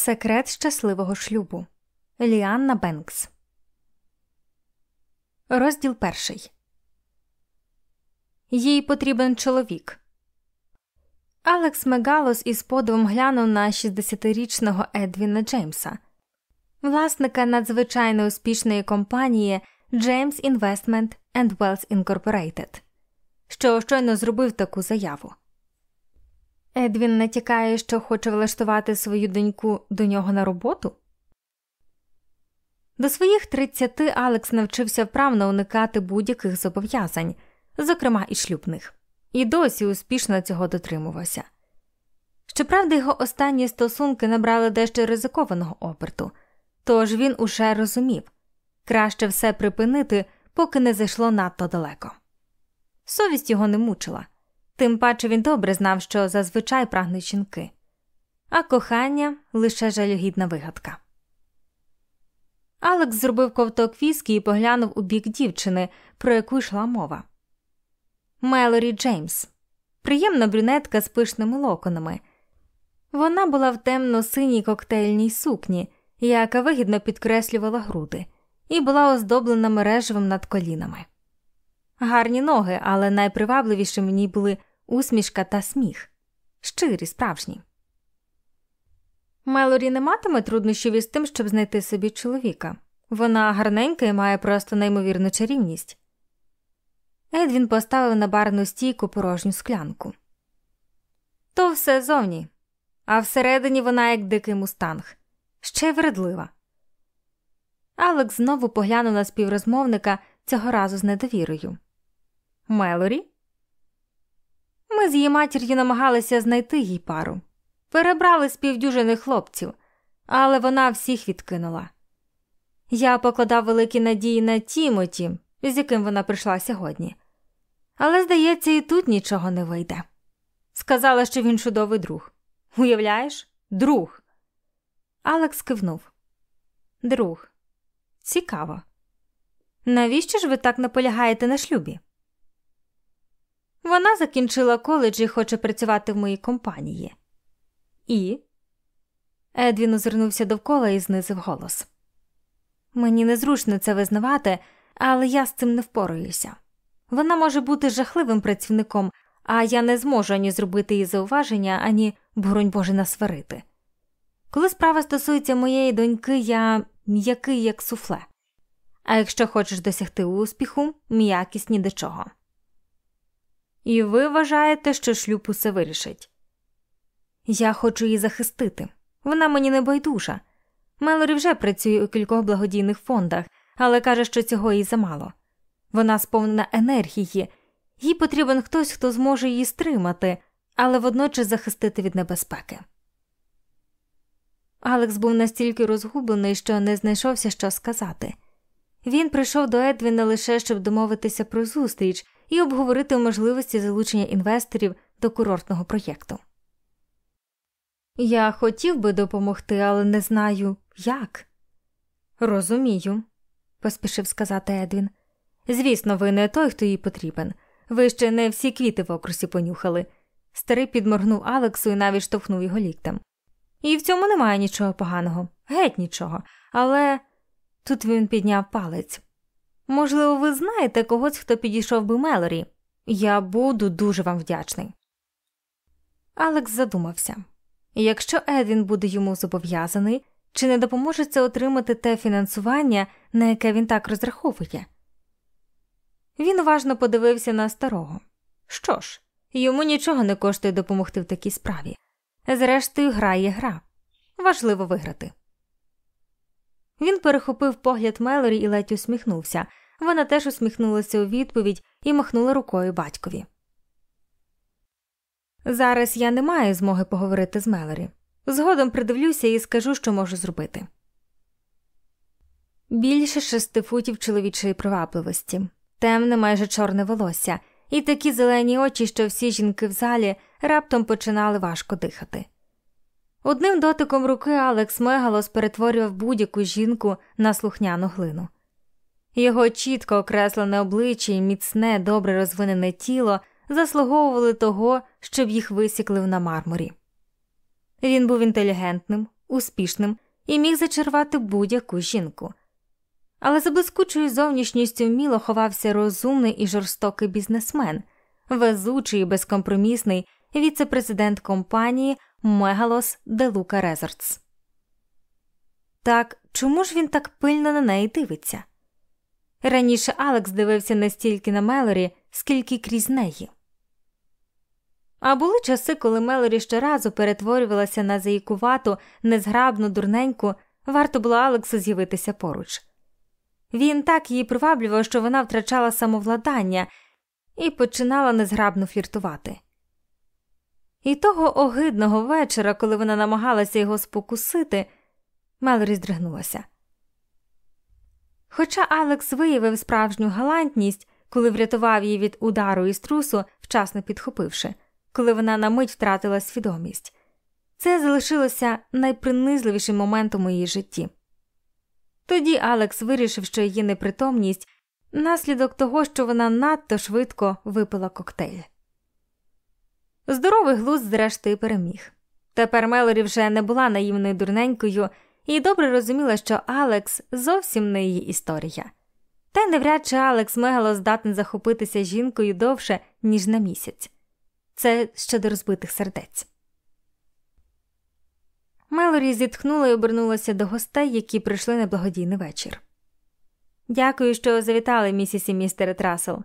Секрет щасливого шлюбу Ліанна Бенкс. Розділ перший. Їй потрібен чоловік. Алекс Мегалос із подивом глянув на 60-річного Едвіна Джеймса, власника надзвичайно успішної компанії James Investment and Wealth Incorporated, що щойно зробив таку заяву. Едвін натякає, що хоче влаштувати свою доньку до нього на роботу. До своїх 30 Алекс навчився вправно уникати будь-яких зобов'язань, зокрема і шлюбних, і досі успішно цього дотримувався. Щоправда, його останні стосунки набрали дещо ризикованого оберту, тож він уже розумів краще все припинити, поки не зайшло надто далеко. Совість його не мучила. Тим паче він добре знав, що зазвичай прагнуть жінки, а кохання лише жалюгідна вигадка. Алекс зробив ковток віскі і поглянув у бік дівчини, про яку йшла мова. Мелорі Джеймс, приємна брюнетка з пишними локонами. Вона була в темно синій коктейльній сукні, яка вигідно підкреслювала груди, і була оздоблена мережевим над колінами. Гарні ноги, але найпривабливіші мені були усмішка та сміх, щирі, справжні. Мелорі не матиме труднощів із тим, щоб знайти собі чоловіка. Вона гарненька і має просто неймовірну чарівність. Едвін поставив на барну стійку порожню склянку. То все зовні, а всередині вона як дикий мустанг, ще вредлива. Алекс знову поглянув на співрозмовника цього разу з недовірою. Мелорі? Ми з її матір'ю намагалися знайти їй пару, перебрали з півдюжини хлопців, але вона всіх відкинула. Я покладав великі надії на Тімоті, з яким вона прийшла сьогодні, але, здається, і тут нічого не вийде. Сказала, що він чудовий друг. Уявляєш, друг. Алекс кивнув. Друг. Цікаво. Навіщо ж ви так наполягаєте на шлюбі? Вона закінчила коледж і хоче працювати в моїй компанії. І. Едвін озирнувся довкола і знизив голос. Мені незручно це визнавати, але я з цим не впораюся. Вона може бути жахливим працівником, а я не зможу ані зробити їй зауваження, ані, боронь Боже, насварити. Коли справа стосується моєї доньки, я м'який, як суфле. А якщо хочеш досягти успіху, м'якість ні до чого. І ви вважаєте, що шлюб усе вирішить? Я хочу її захистити. Вона мені не байдужа. Мелорі вже працює у кількох благодійних фондах, але каже, що цього їй замало. Вона сповнена енергії, їй потрібен хтось, хто зможе її стримати, але водночас захистити від небезпеки. Алекс був настільки розгублений, що не знайшовся що сказати. Він прийшов до Едвіна лише щоб домовитися про зустріч і обговорити можливості залучення інвесторів до курортного проєкту. Я хотів би допомогти, але не знаю як. Розумію, поспішив сказати Едвін. Звісно, ви не той, хто їй потрібен. Ви ще не всі квіти в окрусі понюхали. Старий підморгнув Алексу і навіть штовхнув його ліктем. І в цьому немає нічого поганого, геть нічого. Але тут він підняв палець. Можливо, ви знаєте когось, хто підійшов би Мелорі. Я буду дуже вам вдячний. Алекс задумався якщо Едвін буде йому зобов'язаний, чи не допоможе це отримати те фінансування, на яке він так розраховує? Він уважно подивився на старого. Що ж, йому нічого не коштує допомогти в такій справі. Зрештою, гра є гра. Важливо виграти. Він перехопив погляд Мелорі і ледь усміхнувся. Вона теж усміхнулася у відповідь і махнула рукою батькові. Зараз я не маю змоги поговорити з Мелорі. Згодом придивлюся і скажу, що можу зробити. Більше шести футів чоловічої привабливості, темне, майже чорне волосся, і такі зелені очі, що всі жінки в залі раптом починали важко дихати. Одним дотиком руки Алекс Мегалос перетворював будь-яку жінку на слухняну глину. Його чітко окреслене обличчя і міцне, добре розвинене тіло заслуговували того, щоб їх висікли на мармурі. Він був інтелігентним, успішним і міг зачарувати будь-яку жінку. Але за блискучою зовнішністю вміло ховався розумний і жорстокий бізнесмен, везучий і безкомпромісний віце-президент компанії Megalos-De Luca Resorts. Так чому ж він так пильно на неї дивиться? Раніше Алекс дивився не стільки на Мелорі, скільки крізь неї. А були часи, коли Мелорі щоразу перетворювалася на заїкувату, незграбну дурненьку, варто було Алексу з'явитися поруч. Він так її приваблював, що вона втрачала самовладання і починала незграбно фліртувати. І того огидного вечора, коли вона намагалася його спокусити, Мелорі здригнулася. Хоча Алекс виявив справжню галантність, коли врятував її від удару і струсу, вчасно підхопивши, коли вона на мить втратила свідомість, це залишилося найпринизливішим моментом у її житті. Тоді Алекс вирішив, що її непритомність наслідок того, що вона надто швидко випила коктейль. Здоровий глузд, зрештою, переміг. Тепер Мелорі вже не була наївною дурненькою і добре розуміла, що Алекс зовсім не її історія. Та й навряд чи Алекс Мегало здатний захопитися жінкою довше, ніж на місяць. Це щодо розбитих сердець. Мелорі зітхнула і обернулася до гостей, які прийшли на благодійний вечір. Дякую, що завітали, місіс і містере Трасел.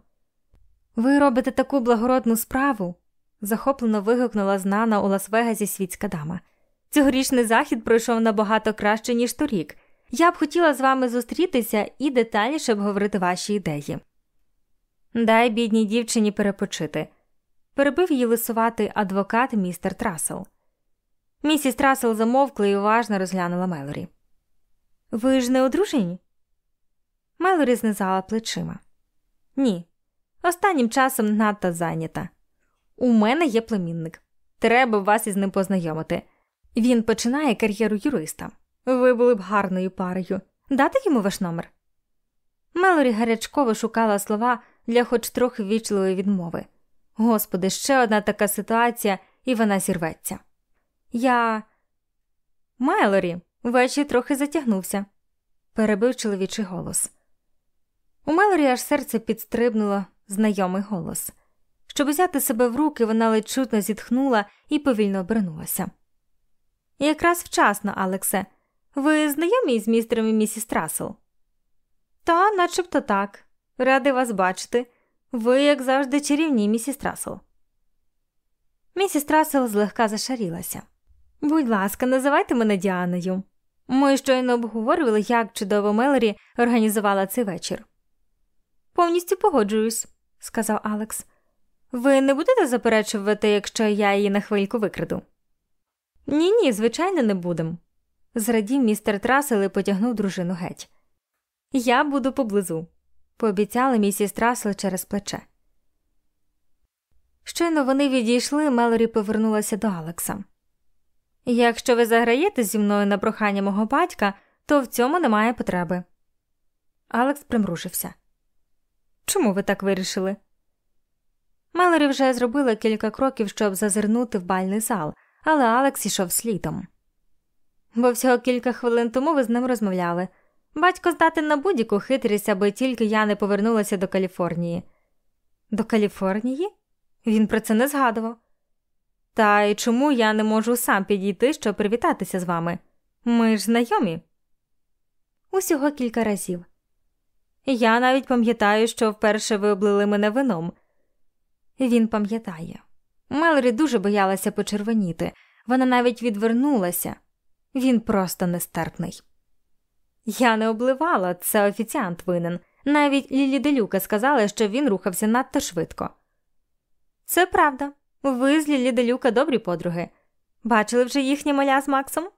Ви робите таку благородну справу. захоплено вигукнула знана у Лас-Вегасі світська дама. Цьогорічний захід пройшов набагато краще, ніж торік. Я б хотіла з вами зустрітися і детальніше обговорити ваші ідеї. Дай бідній дівчині перепочити, перебив її лисуватий адвокат містер Трасел. Місіс Трасел замовкла і уважно розглянула Мелорі. Ви ж не одружені? Мелорі знизала плечима. Ні, останнім часом надто зайнята. У мене є племінник. Треба вас із ним познайомити. Він починає кар'єру юриста. Ви були б гарною парою. Дати йому ваш номер? Мелорі гарячково шукала слова для хоч трохи ввічливої відмови. Господи, ще одна така ситуація, і вона зірветься. Я. Мелорі, вечір трохи затягнувся, перебив чоловічий голос. У Мелорі аж серце підстрибнуло знайомий голос. Щоб взяти себе в руки, вона ледь чутно зітхнула і повільно обернулася. Якраз вчасно, Алексе. Ви знайомі з містером і місіс Трасел? Та, начебто так. Радий вас бачити. Ви, як завжди, чарівні, місіс Трасел. Місіс Трасел злегка зашарілася. Будь ласка, називайте мене Діаною. Ми щойно обговорювали, як чудово Мелорі організувала цей вечір. Повністю погоджуюсь, сказав Алекс. Ви не будете заперечувати, якщо я її на хвильку викраду? Ні, ні, звичайно, не будем, зрадів містер Трасел і потягнув дружину геть. Я буду поблизу, пообіцяла місіс Трасел через плече. Щойно вони відійшли, Мелорі повернулася до Алекса. Якщо ви заграєте зі мною на прохання мого батька, то в цьому немає потреби. Алекс примружився. Чому ви так вирішили? Мелорі вже зробила кілька кроків, щоб зазирнути в бальний зал, але Алекс ішов слідом. Бо всього кілька хвилин тому ви з ним розмовляли. Батько здатен на будь-яку хитрість, аби тільки я не повернулася до Каліфорнії. До Каліфорнії? Він про це не згадував. Та й чому я не можу сам підійти, щоб привітатися з вами? Ми ж знайомі. Усього кілька разів. Я навіть пам'ятаю, що вперше ви облили мене вином. Він пам'ятає. Мелорі дуже боялася почервоніти, вона навіть відвернулася. Він просто нестерпний. Я не обливала, це офіціант винен. Навіть Лілі Делюка сказала, що він рухався надто швидко. Це правда. Ви з Лілі Делюка добрі подруги. Бачили вже їхнє маля з Максом?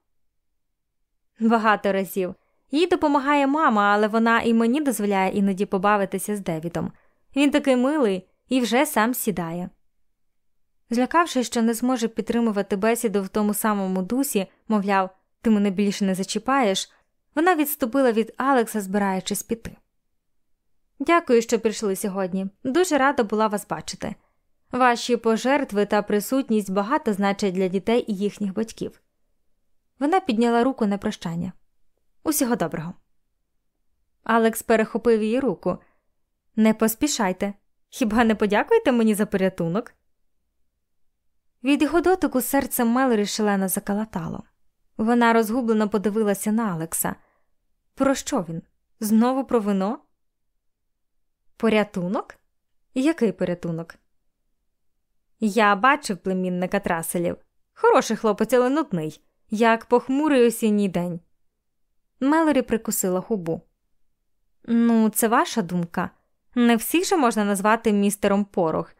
Багато разів. Їй допомагає мама, але вона і мені дозволяє іноді побавитися з Девідом. Він такий милий і вже сам сідає. Злякавшись, що не зможе підтримувати бесіду в тому самому дусі, мовляв, ти мене більше не зачіпаєш, вона відступила від Алекса, збираючись піти. Дякую, що прийшли сьогодні. Дуже рада була вас бачити. Ваші пожертви та присутність багато значать для дітей і їхніх батьків. Вона підняла руку на прощання. Усього доброго. Алекс перехопив її руку. Не поспішайте. Хіба не подякуєте мені за порятунок? Від його дотику серце Мелорі шалено закалатало. Вона розгублено подивилася на Алекса. Про що він? Знову про вино? Порятунок? Який порятунок? Я бачив племінника траселів. Хороший хлопець, але нудний, як похмурий осінній день. Мелорі прикусила губу. Ну, це ваша думка. Не всіх же можна назвати містером Порох.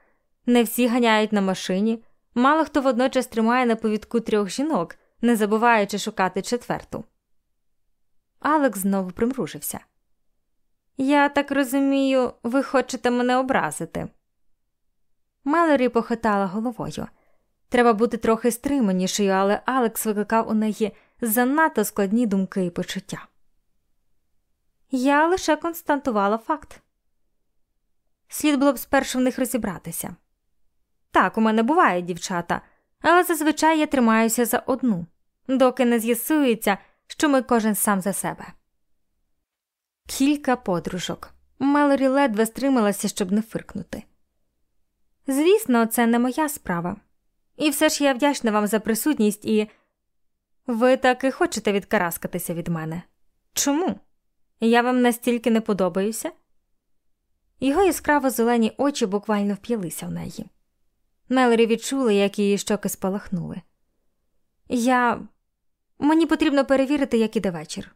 Не всі ганяють на машині, мало хто водночас тримає на повідку трьох жінок, не забуваючи шукати четверту. Алекс знову примружився. Я так розумію, ви хочете мене образити. Мелорі похитала головою. Треба бути трохи стриманішою, але Алекс викликав у неї занадто складні думки і почуття. Я лише констатувала факт. Слід було б спершу в них розібратися. Так, у мене бувають дівчата, але зазвичай я тримаюся за одну, доки не з'ясується, що ми кожен сам за себе. Кілька подружок. Мелорі ледве стрималася, щоб не фиркнути. Звісно, це не моя справа. І все ж я вдячна вам за присутність і. Ви таки хочете відкараскатися від мене. Чому? Я вам настільки не подобаюся? Його яскраво зелені очі буквально вп'ялися в неї. Мелорі відчули, як її щоки спалахнули. Я. Мені потрібно перевірити, як іде вечір.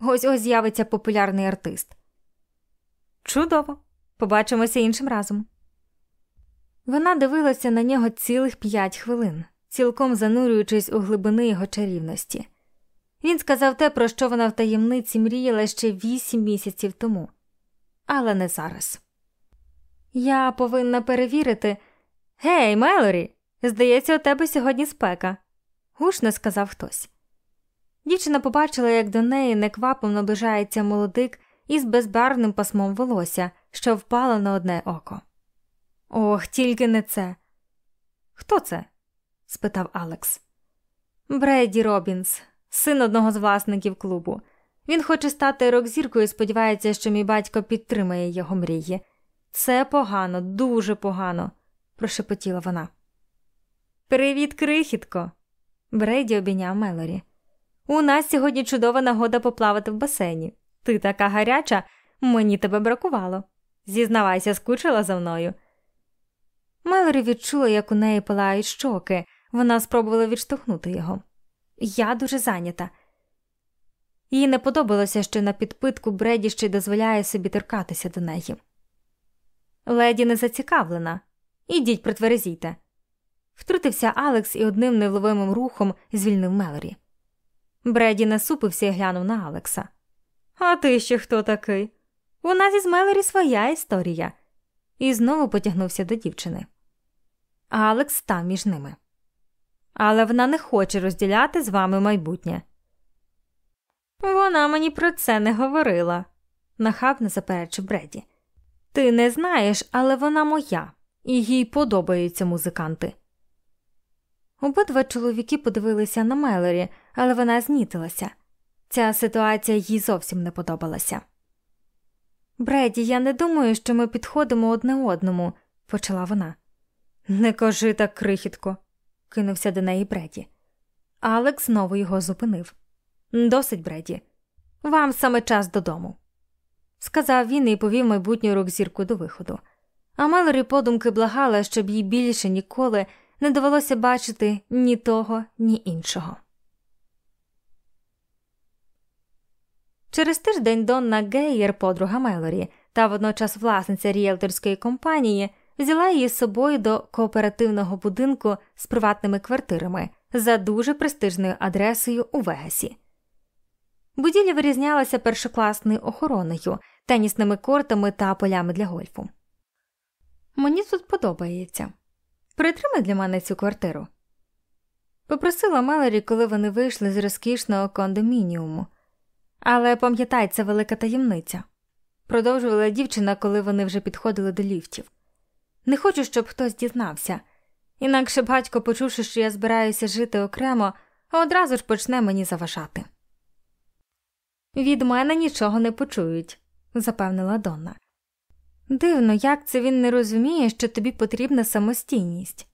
Ось ось з'явиться популярний артист. Чудово! Побачимося іншим разом. Вона дивилася на нього цілих п'ять хвилин, цілком занурюючись у глибини його чарівності. Він сказав те, про що вона в таємниці мріяла ще вісім місяців тому, але не зараз. Я повинна перевірити. Гей, Мелорі, здається, у тебе сьогодні спека, гучно сказав хтось. Дівчина побачила, як до неї неквапом наближається молодик із безбарвним пасмом волосся, що впало на одне око. Ох, тільки не це. Хто це? спитав Алекс. Брейді Робінс, син одного з власників клубу. Він хоче стати рок-зіркою і сподівається, що мій батько підтримає його мрії. Це погано, дуже погано, прошепотіла вона. Привіт, крихітко. Брейді обійняв Мелорі. У нас сьогодні чудова нагода поплавати в басейні. Ти така гаряча, мені тебе бракувало. Зізнавайся, скучила за мною. Мелорі відчула, як у неї палають щоки, вона спробувала відштовхнути його. Я дуже зайнята. Їй не подобалося, що на підпитку Бреді ще дозволяє собі торкатися до неї. Леді не зацікавлена. Ідіть, притверезійте. Втрутився Алекс і одним невловимим рухом звільнив Мелорі. Бреді насупився і глянув на Алекса. А ти ще хто такий? У нас із Мелорі своя історія. І знову потягнувся до дівчини. Алекс став між ними. Але вона не хоче розділяти з вами майбутнє. Вона мені про це не говорила, нахабно заперечив Бреді. Ти не знаєш, але вона моя, і їй подобаються музиканти. Обидва чоловіки подивилися на Мелорі, але вона знітилася. Ця ситуація їй зовсім не подобалася. Бреді, я не думаю, що ми підходимо одне одному, почала вона. Не кажи так, крихітко, кинувся до неї Бреді. Алекс знову його зупинив. Досить, Бреді. Вам саме час додому, сказав він і повів майбутню рок-зірку до виходу. А Мелорі подумки благала, щоб їй більше ніколи не довелося бачити ні того, ні іншого. Через тиждень Донна Гейєр, подруга Мелорі, та водночас власниця ріелторської компанії, взяла її з собою до кооперативного будинку з приватними квартирами за дуже престижною адресою у Вегасі. Будівля вирізнялася першокласною охороною, тенісними кортами та полями для гольфу. Мені тут подобається. Притримай для мене цю квартиру. Попросила Мелорі, коли вони вийшли з розкішного кондомініуму. Але пам'ятай, це велика таємниця, продовжувала дівчина, коли вони вже підходили до ліфтів. Не хочу, щоб хтось дізнався, інакше батько, почувши, що я збираюся жити окремо, одразу ж почне мені заважати. Від мене нічого не почують, запевнила Донна. Дивно, як це він не розуміє, що тобі потрібна самостійність.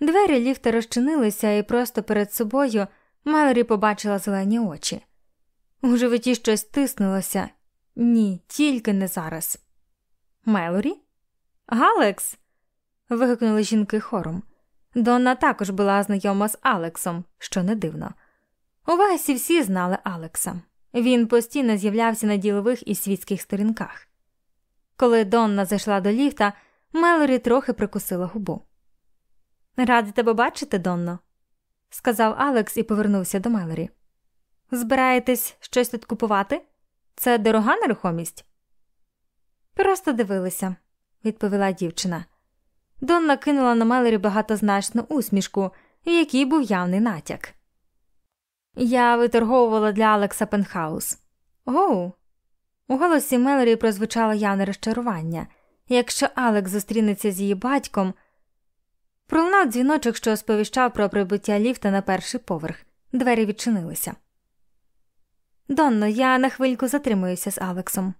Двері ліфта розчинилися, і просто перед собою Мелорі побачила зелені очі. У животі щось тиснулося. Ні, тільки не зараз. Мелорі? Алекс. вигукнули жінки хором. Донна також була знайома з Алексом, що не дивно. У Васі всі знали Алекса. Він постійно з'являвся на ділових і світських сторінках. Коли Донна зайшла до ліфта, Мелорі трохи прикусила губу. Раді тебе бачити, Донно, сказав Алекс і повернувся до Мелорі. Збираєтесь щось тут купувати? Це дорога нерухомість? Просто дивилися, відповіла дівчина. Донна кинула на Мелорі багатозначну усмішку, в якій був явний натяк. Я виторговувала для Алекса Пентхаус. Гоу. У голосі Мелорі прозвучало явне розчарування. Якщо Алекс зустрінеться з її батьком, пролунав дзвіночок, що сповіщав про прибуття ліфта на перший поверх. Двері відчинилися. Донно, я на хвильку затримуюся з Алексом.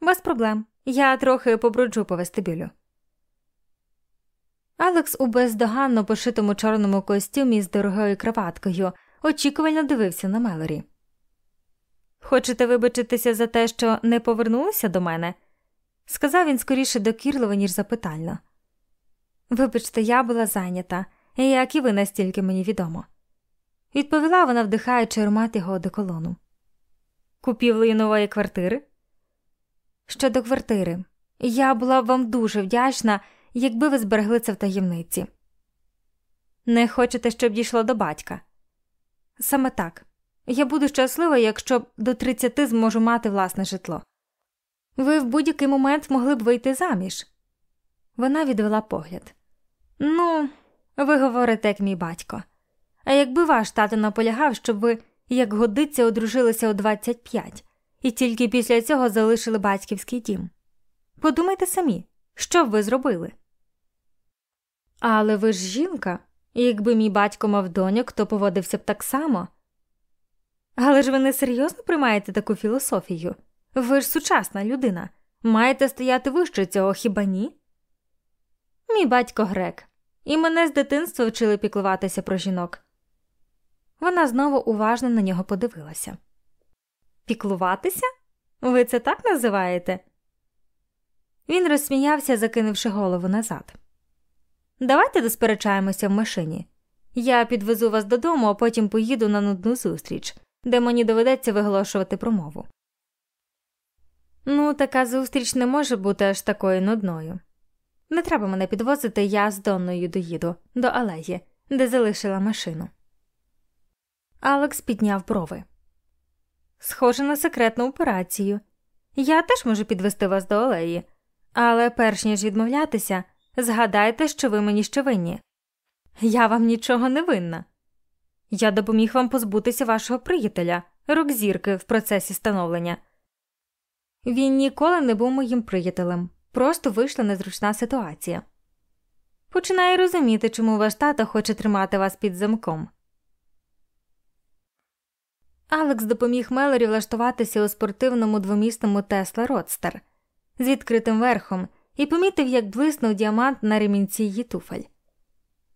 Без проблем. Я трохи побруджу по вестибюлю. Алекс у бездоганно пошитому чорному костюмі з дорогою краваткою очікувально дивився на Мелорі. Хочете вибачитися за те, що не повернулися до мене? сказав він скоріше докірливо, ніж запитально. Вибачте, я була зайнята, як і ви настільки мені відомо, відповіла вона, вдихаючи аромат його одеколону. Купівлею нової квартири? Щодо квартири, я була б вам дуже вдячна, якби ви зберегли це в таємниці. Не хочете, щоб дійшло до батька? Саме так. Я буду щаслива, якщо до 30 зможу мати власне житло. Ви в будь-який момент могли б вийти заміж. Вона відвела погляд. Ну, ви говорите, як мій батько. А якби ваш тато наполягав, щоб ви, як годиться, одружилися у 25 і тільки після цього залишили батьківський дім. Подумайте самі, що б ви зробили? Але ви ж жінка, якби мій батько мав доньок, то поводився б так само. Але ж ви не серйозно приймаєте таку філософію? Ви ж сучасна людина. Маєте стояти вище цього хіба ні? Мій батько грек, і мене з дитинства вчили піклуватися про жінок. Вона знову уважно на нього подивилася. Піклуватися? Ви це так називаєте? Він розсміявся, закинувши голову назад. Давайте досперечаємося в машині. Я підвезу вас додому, а потім поїду на нудну зустріч, де мені доведеться виголошувати промову. Ну, така зустріч не може бути аж такою нудною. Не треба мене підвозити, я з Донною доїду до алеї, де залишила машину. Алекс підняв брови. Схоже на секретну операцію. Я теж можу підвести вас до алеї, але перш ніж відмовлятися, згадайте, що ви мені ще винні. Я вам нічого не винна. Я допоміг вам позбутися вашого приятеля, рок-зірки в процесі становлення. Він ніколи не був моїм приятелем, просто вийшла незручна ситуація. Починаю розуміти, чому ваш тато хоче тримати вас під замком. Алекс допоміг Мелорі влаштуватися у спортивному двомісному Тесла Родстер з відкритим верхом і помітив, як блиснув діамант на ремінці її туфель.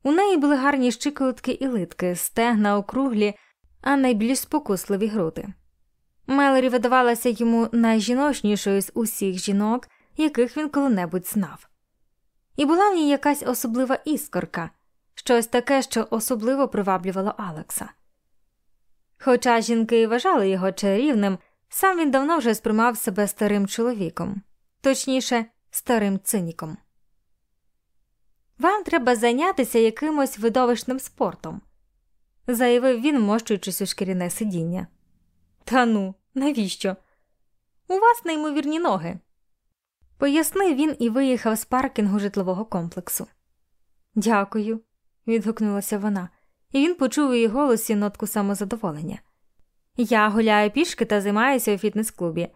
У неї були гарні щиколотки і литки, стегна округлі, а найбільш спокусливі груди. Мелорі видавалася йому найжіночнішою з усіх жінок, яких він коли-небудь знав. І була в ній якась особлива іскорка, щось таке, що особливо приваблювало Алекса. Хоча жінки вважали його чарівним, сам він давно вже сприймав себе старим чоловіком, точніше, старим циніком. Вам треба зайнятися якимось видовищним спортом, заявив він, мощуючись у шкіряне сидіння. Та ну, навіщо? У вас неймовірні ноги. Пояснив він і виїхав з паркінгу житлового комплексу. Дякую, відгукнулася вона, і він почув у її голосі нотку самозадоволення. Я гуляю пішки та займаюся у фітнес-клубі.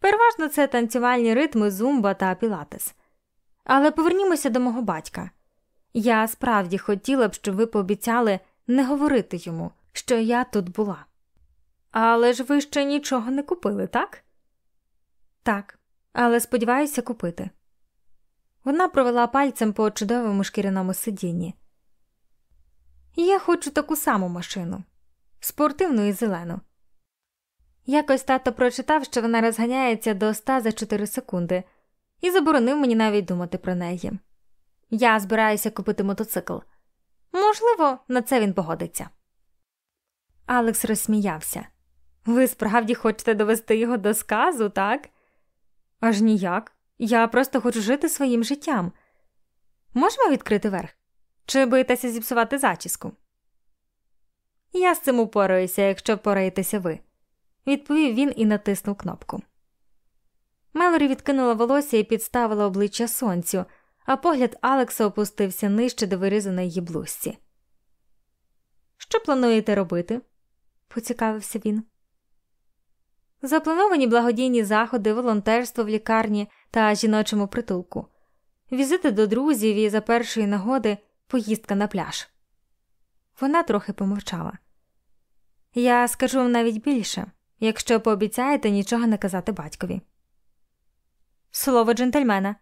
Переважно це танцювальні ритми, зумба та пілатес. Але повернімося до мого батька. Я справді хотіла б, щоб ви пообіцяли не говорити йому, що я тут була. Але ж ви ще нічого не купили, так? Так, але сподіваюся купити. Вона провела пальцем по чудовому шкіряному сидінні. Я хочу таку саму машину спортивну і зелену. Якось тато прочитав, що вона розганяється до 100 за 4 секунди, і заборонив мені навіть думати про неї. Я збираюся купити мотоцикл. Можливо, на це він погодиться. Алекс розсміявся. Ви справді хочете довести його до сказу, так? Аж ніяк. Я просто хочу жити своїм життям. Можемо відкрити верх? Чи боїтеся зіпсувати зачіску? Я з цим упораюся, якщо впораєтеся ви, відповів він і натиснув кнопку. Мелорі відкинула волосся і підставила обличчя сонцю, а погляд Алекса опустився нижче до вирізаної її блузці. Що плануєте робити? поцікавився він. Заплановані благодійні заходи, волонтерство в лікарні та жіночому притулку, візити до друзів і за першої нагоди поїздка на пляж. Вона трохи помовчала. Я скажу вам навіть більше, якщо пообіцяєте нічого не казати батькові. Слово джентльмена.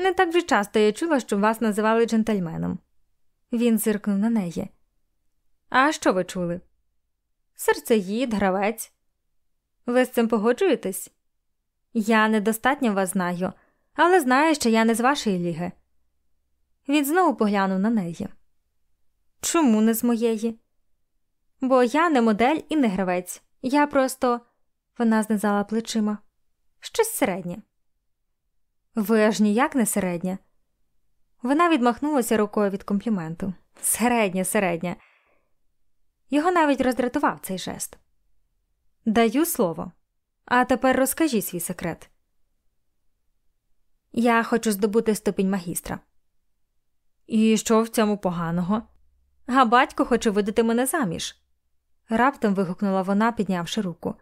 Не так вже часто я чула, щоб вас називали джентльменом. Він зиркнув на неї. А що ви чули? Серцеїд, гравець. Ви з цим погоджуєтесь? Я недостатньо вас знаю, але знаю, що я не з вашої ліги. Він знову поглянув на неї. Чому не з моєї? Бо я не модель і не гравець. Я просто. Вона знизала плечима. Щось середнє. Ви аж ніяк не середня. Вона відмахнулася рукою від компліменту. Середня, середня. Його навіть роздратував цей жест. Даю слово. А тепер розкажи свій секрет. Я хочу здобути ступінь магістра. І що в цьому поганого? А батько хоче видати мене заміж. Раптом вигукнула вона, піднявши руку.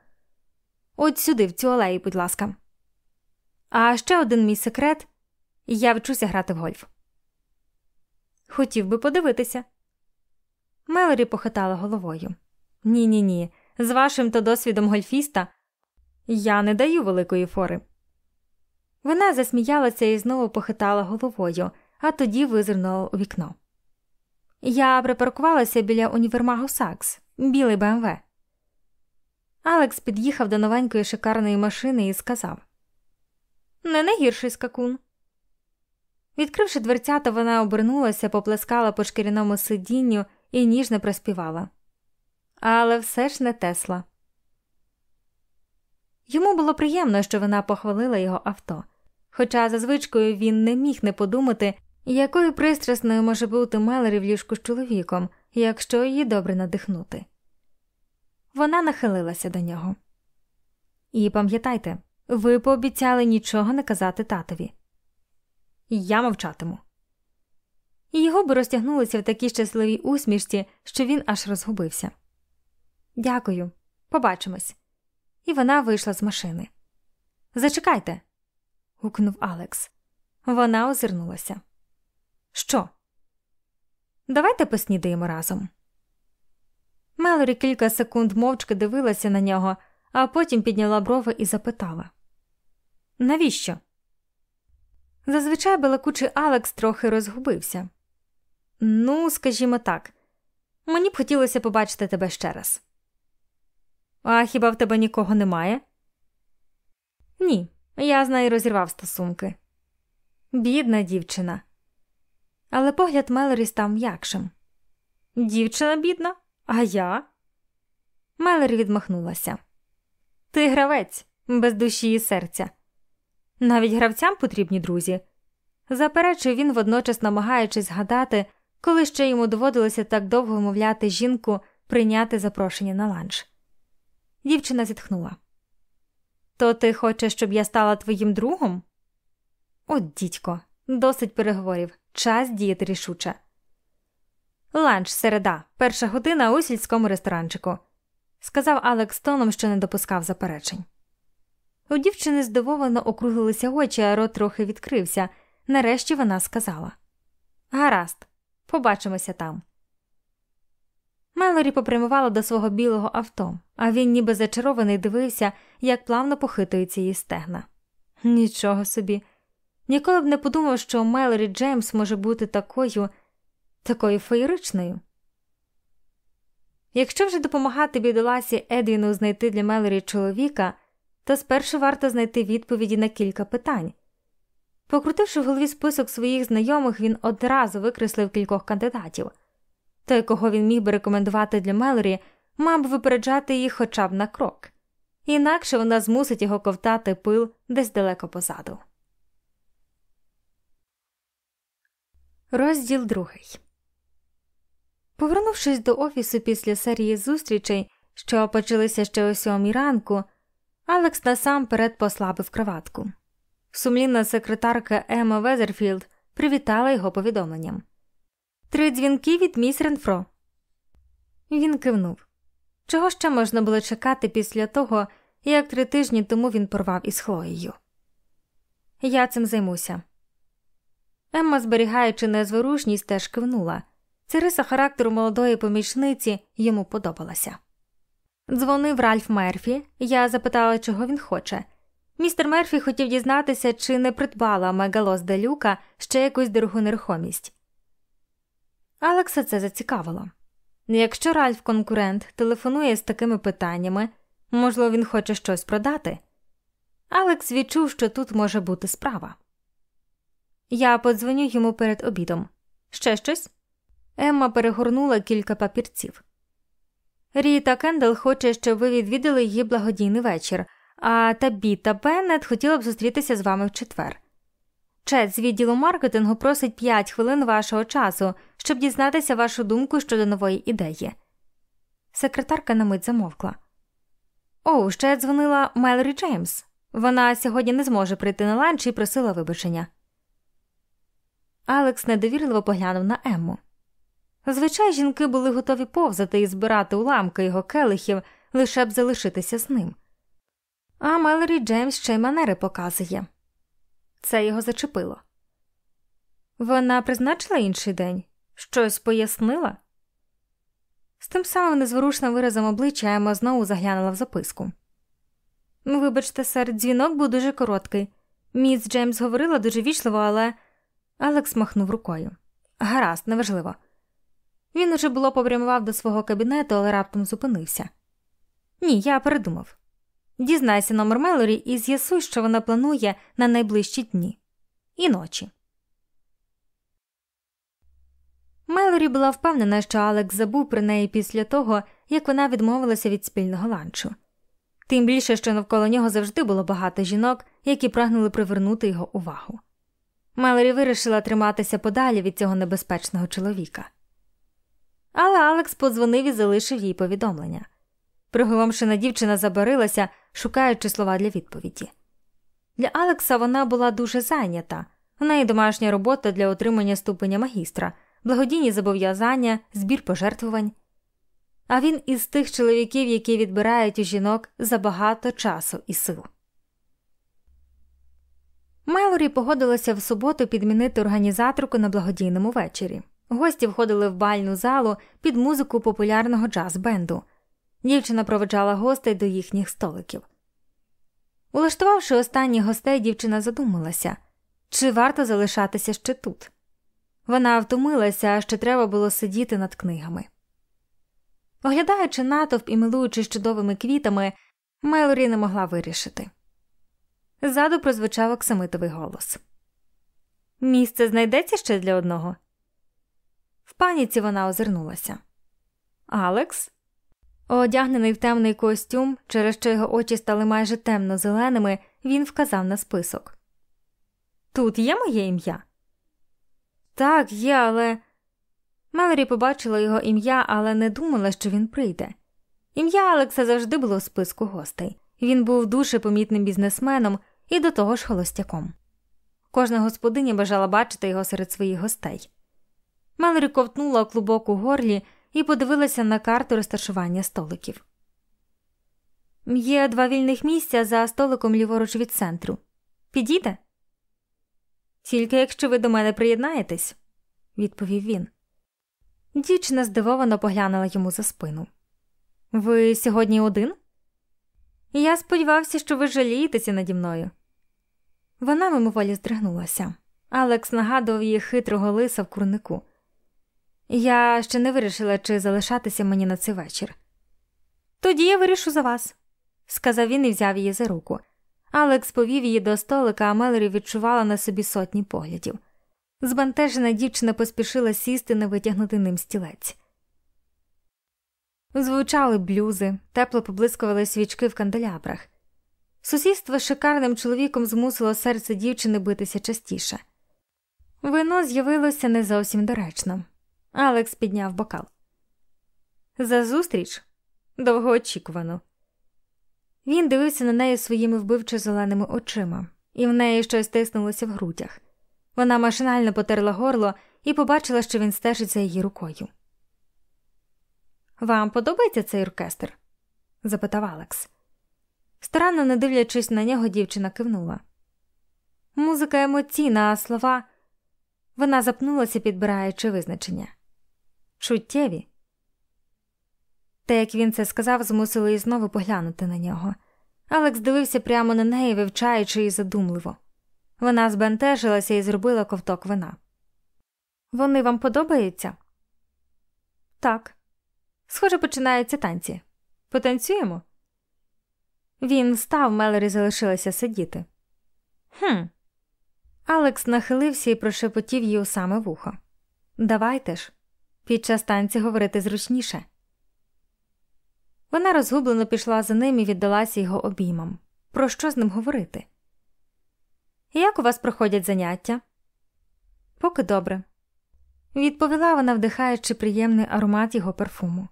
От сюди, в цю алею, будь ласка. А ще один мій секрет я вчуся грати в гольф. Хотів би подивитися. Мелорі похитала головою. Ні, ні, ні. З вашим то досвідом гольфіста я не даю великої фори. Вона засміялася і знову похитала головою, а тоді визирнула у вікно. Я припаркувалася біля універмагу Сакс, білий БМВ. Алекс під'їхав до новенької шикарної машини і сказав Не найгірший скакун. Відкривши дверцята, вона обернулася, поплескала по шкіряному сидінню і ніжно проспівала. Але все ж не Тесла. Йому було приємно, що вона похвалила його авто, хоча за звичкою він не міг не подумати, якою пристрасною може бути Мелері в ліжку з чоловіком, якщо її добре надихнути. Вона нахилилася до нього. І пам'ятайте, ви пообіцяли нічого не казати татові. Я мовчатиму. Її губи розтягнулися в такій щасливій усмішці, що він аж розгубився. Дякую, побачимось. І вона вийшла з машини. Зачекайте. гукнув Алекс. Вона озирнулася. Що? Давайте поснідаємо разом. Мелорі кілька секунд мовчки дивилася на нього, а потім підняла брови і запитала Навіщо? Зазвичай балакучий Алекс трохи розгубився. Ну, скажімо так, мені б хотілося побачити тебе ще раз. А хіба в тебе нікого немає? Ні, я з нею розірвав стосунки. Бідна дівчина. Але погляд Мелорі став м'якшим. Дівчина бідна, а я? Мелорі відмахнулася. Ти гравець, без душі і серця. Навіть гравцям потрібні друзі. Заперечив він, водночас намагаючись згадати, коли ще йому доводилося так довго вмовляти жінку прийняти запрошення на ланч. Дівчина зітхнула. То ти хочеш, щоб я стала твоїм другом? От, дідько, досить переговорів, час діяти рішуче. Ланч середа, перша година у сільському ресторанчику, сказав Алекс тоном, що не допускав заперечень. У дівчини здивовано округлилися очі, а рот трохи відкрився. Нарешті вона сказала Гаразд, побачимося там. Мелорі попрямувала до свого білого авто, а він, ніби зачарований, дивився, як плавно похитується її стегна. Нічого собі. Ніколи б не подумав, що Мелорі Джеймс може бути такою, такою феєричною. Якщо вже допомагати бідоласі Едвіну знайти для Мелорі чоловіка, то спершу варто знайти відповіді на кілька питань. Покрутивши в голові список своїх знайомих, він одразу викреслив кількох кандидатів. Той, кого він міг би рекомендувати для Мелорі, мав би випереджати їх хоча б на крок, інакше вона змусить його ковтати пил десь далеко позаду. Розділ другий. Повернувшись до офісу після серії зустрічей, що почалися ще о сьомій ранку, Алекс насамперед послабив краватку. Сумлінна секретарка Ема Везерфілд привітала його повідомленням. Три дзвінки від міс Ренфро. Він кивнув. Чого ще можна було чекати після того, як три тижні тому він порвав із Хлоєю? Я цим займуся. Емма, зберігаючи незворушність, теж кивнула. Ця риса характеру молодої помічниці йому подобалася. Дзвонив Ральф Мерфі, я запитала, чого він хоче. Містер Мерфі хотів дізнатися, чи не придбала Мегалос Делюка ще якусь дорогу нерухомість. Алекса це зацікавило. Якщо Ральф конкурент телефонує з такими питаннями, можливо, він хоче щось продати. Алекс відчув, що тут може бути справа. Я подзвоню йому перед обідом. Ще щось? Емма перегорнула кілька папірців. Ріта Кендел хоче, щоб ви відвідали її благодійний вечір, а Табіта Беннет хотіла б зустрітися з вами в четвер. Чет з відділу маркетингу просить 5 хвилин вашого часу, щоб дізнатися вашу думку щодо нової ідеї. Секретарка на мить замовкла. О, ще дзвонила Мелорі Джеймс. Вона сьогодні не зможе прийти на ланч і просила вибачення. Алекс недовірливо поглянув на Емму. Зазвичай жінки були готові повзати і збирати уламки його келихів, лише б залишитися з ним. А Мелорі Джеймс ще й манери показує. Це його зачепило. Вона призначила інший день, щось пояснила. З тим самим незворушним виразом обличчя Ема знову заглянула в записку. Вибачте, сер, дзвінок був дуже короткий. Міс Джеймс говорила дуже вічливо, але. Алекс махнув рукою. Гаразд, неважливо. Він уже було попрямував до свого кабінету, але раптом зупинився. Ні, я передумав. Дізнайся номер Мелорі і з'ясуй, що вона планує на найближчі дні і ночі. Мелорі була впевнена, що Алекс забув про неї після того, як вона відмовилася від спільного ланчу. Тим більше, що навколо нього завжди було багато жінок, які прагнули привернути його увагу. Мелорі вирішила триматися подалі від цього небезпечного чоловіка. Але Алекс подзвонив і залишив їй повідомлення. Приголомшена дівчина забарилася, шукаючи слова для відповіді. Для Алекса вона була дуже зайнята, в неї домашня робота для отримання ступеня магістра, благодійні зобов'язання, збір пожертвувань. А він із тих чоловіків, які відбирають у жінок забагато часу і сил. Мелорі погодилася в суботу підмінити організаторку на благодійному вечорі. Гості входили в бальну залу під музику популярного джаз-бенду. Дівчина проведжала гостей до їхніх столиків. Улаштувавши останніх гостей, дівчина задумалася, чи варто залишатися ще тут. Вона втомилася, ще треба було сидіти над книгами. Оглядаючи натовп і милуючись чудовими квітами, Мелорі не могла вирішити. Ззаду прозвучав оксамитовий голос. Місце знайдеться ще для одного. Паніці вона озирнулася. Алекс, одягнений в темний костюм, через що його очі стали майже темно зеленими, він вказав на список. Тут є моє ім'я? Так, є, але. Мелорі побачила його ім'я, але не думала, що він прийде. Ім'я Алекса завжди було в списку гостей. Він був дуже помітним бізнесменом і до того ж холостяком. Кожна господиня бажала бачити його серед своїх гостей. Мелорі ковтнула клубок у горлі і подивилася на карту розташування столиків. Є два вільних місця за столиком ліворуч від центру. Підійде? Тільки якщо ви до мене приєднаєтесь, відповів він. Дівчина здивовано поглянула йому за спину. Ви сьогодні один? Я сподівався, що ви жалієтеся наді мною. Вона мимоволі здригнулася. Алекс нагадував їй хитрого лиса в курнику. Я ще не вирішила, чи залишатися мені на цей вечір. Тоді я вирішу за вас, сказав він і взяв її за руку. Алекс повів її до столика, а Мелорі відчувала на собі сотні поглядів. Збентежена дівчина поспішила сісти на витягнутий ним стілець. Звучали блюзи, тепло поблискували свічки в канделябрах. Сусідство з шикарним чоловіком змусило серце дівчини битися частіше. Вино з'явилося не зовсім доречно. Алекс підняв бокал. За зустріч довгоочікувано. Він дивився на неї своїми вбивчо зеленими очима, і в неї щось тиснулося в грудях. Вона машинально потерла горло і побачила, що він стежить за її рукою. Вам подобається цей оркестр? запитав Алекс. Старанно не дивлячись на нього, дівчина кивнула. Музика емоційна, а слова. Вона запнулася, підбираючи визначення. Чуттєві. Те, як він це сказав, змусило її знову поглянути на нього. Алекс дивився прямо на неї, вивчаючи її задумливо. Вона збентежилася і зробила ковток вина. Вони вам подобаються? Так. Схоже, починаються танці. Потанцюємо? Він встав, Мелері залишилася сидіти. «Хм». Алекс нахилився і прошепотів їй у саме вухо. Давайте ж, під час танці говорити зручніше. Вона розгублено пішла за ним і віддалася його обіймам. Про що з ним говорити? Як у вас проходять заняття? Поки добре, відповіла вона, вдихаючи приємний аромат його парфуму.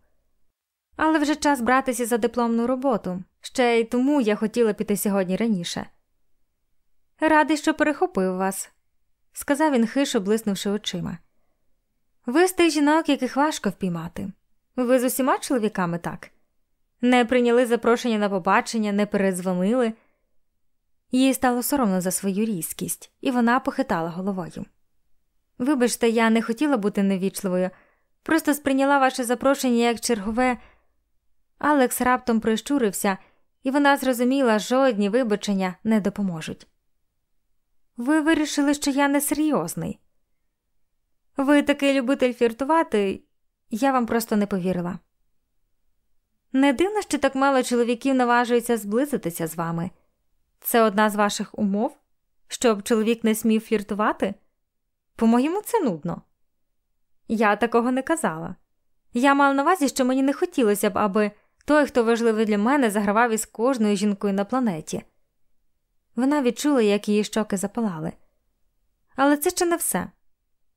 Але вже час братися за дипломну роботу, ще й тому я хотіла піти сьогодні раніше. Радий, що перехопив вас, сказав він хишо, блиснувши очима. Ви з тих жінок, яких важко впіймати. Ви з усіма чоловіками так? Не прийняли запрошення на побачення, не передзвонили. Їй стало соромно за свою різкість, і вона похитала головою. Вибачте, я не хотіла бути невічливою, просто сприйняла ваше запрошення як чергове. Алекс раптом прищурився, і вона зрозуміла, жодні вибачення не допоможуть. Ви вирішили, що я несерйозний. Ви такий любитель фіртувати, я вам просто не повірила. Не дивно, що так мало чоловіків наважується зблизитися з вами. Це одна з ваших умов, щоб чоловік не смів фліртувати? По-моєму, це нудно. Я такого не казала. Я мала на увазі, що мені не хотілося б, аби той, хто важливий для мене, загравав із кожною жінкою на планеті. Вона відчула, як її щоки запалали. Але це ще не все.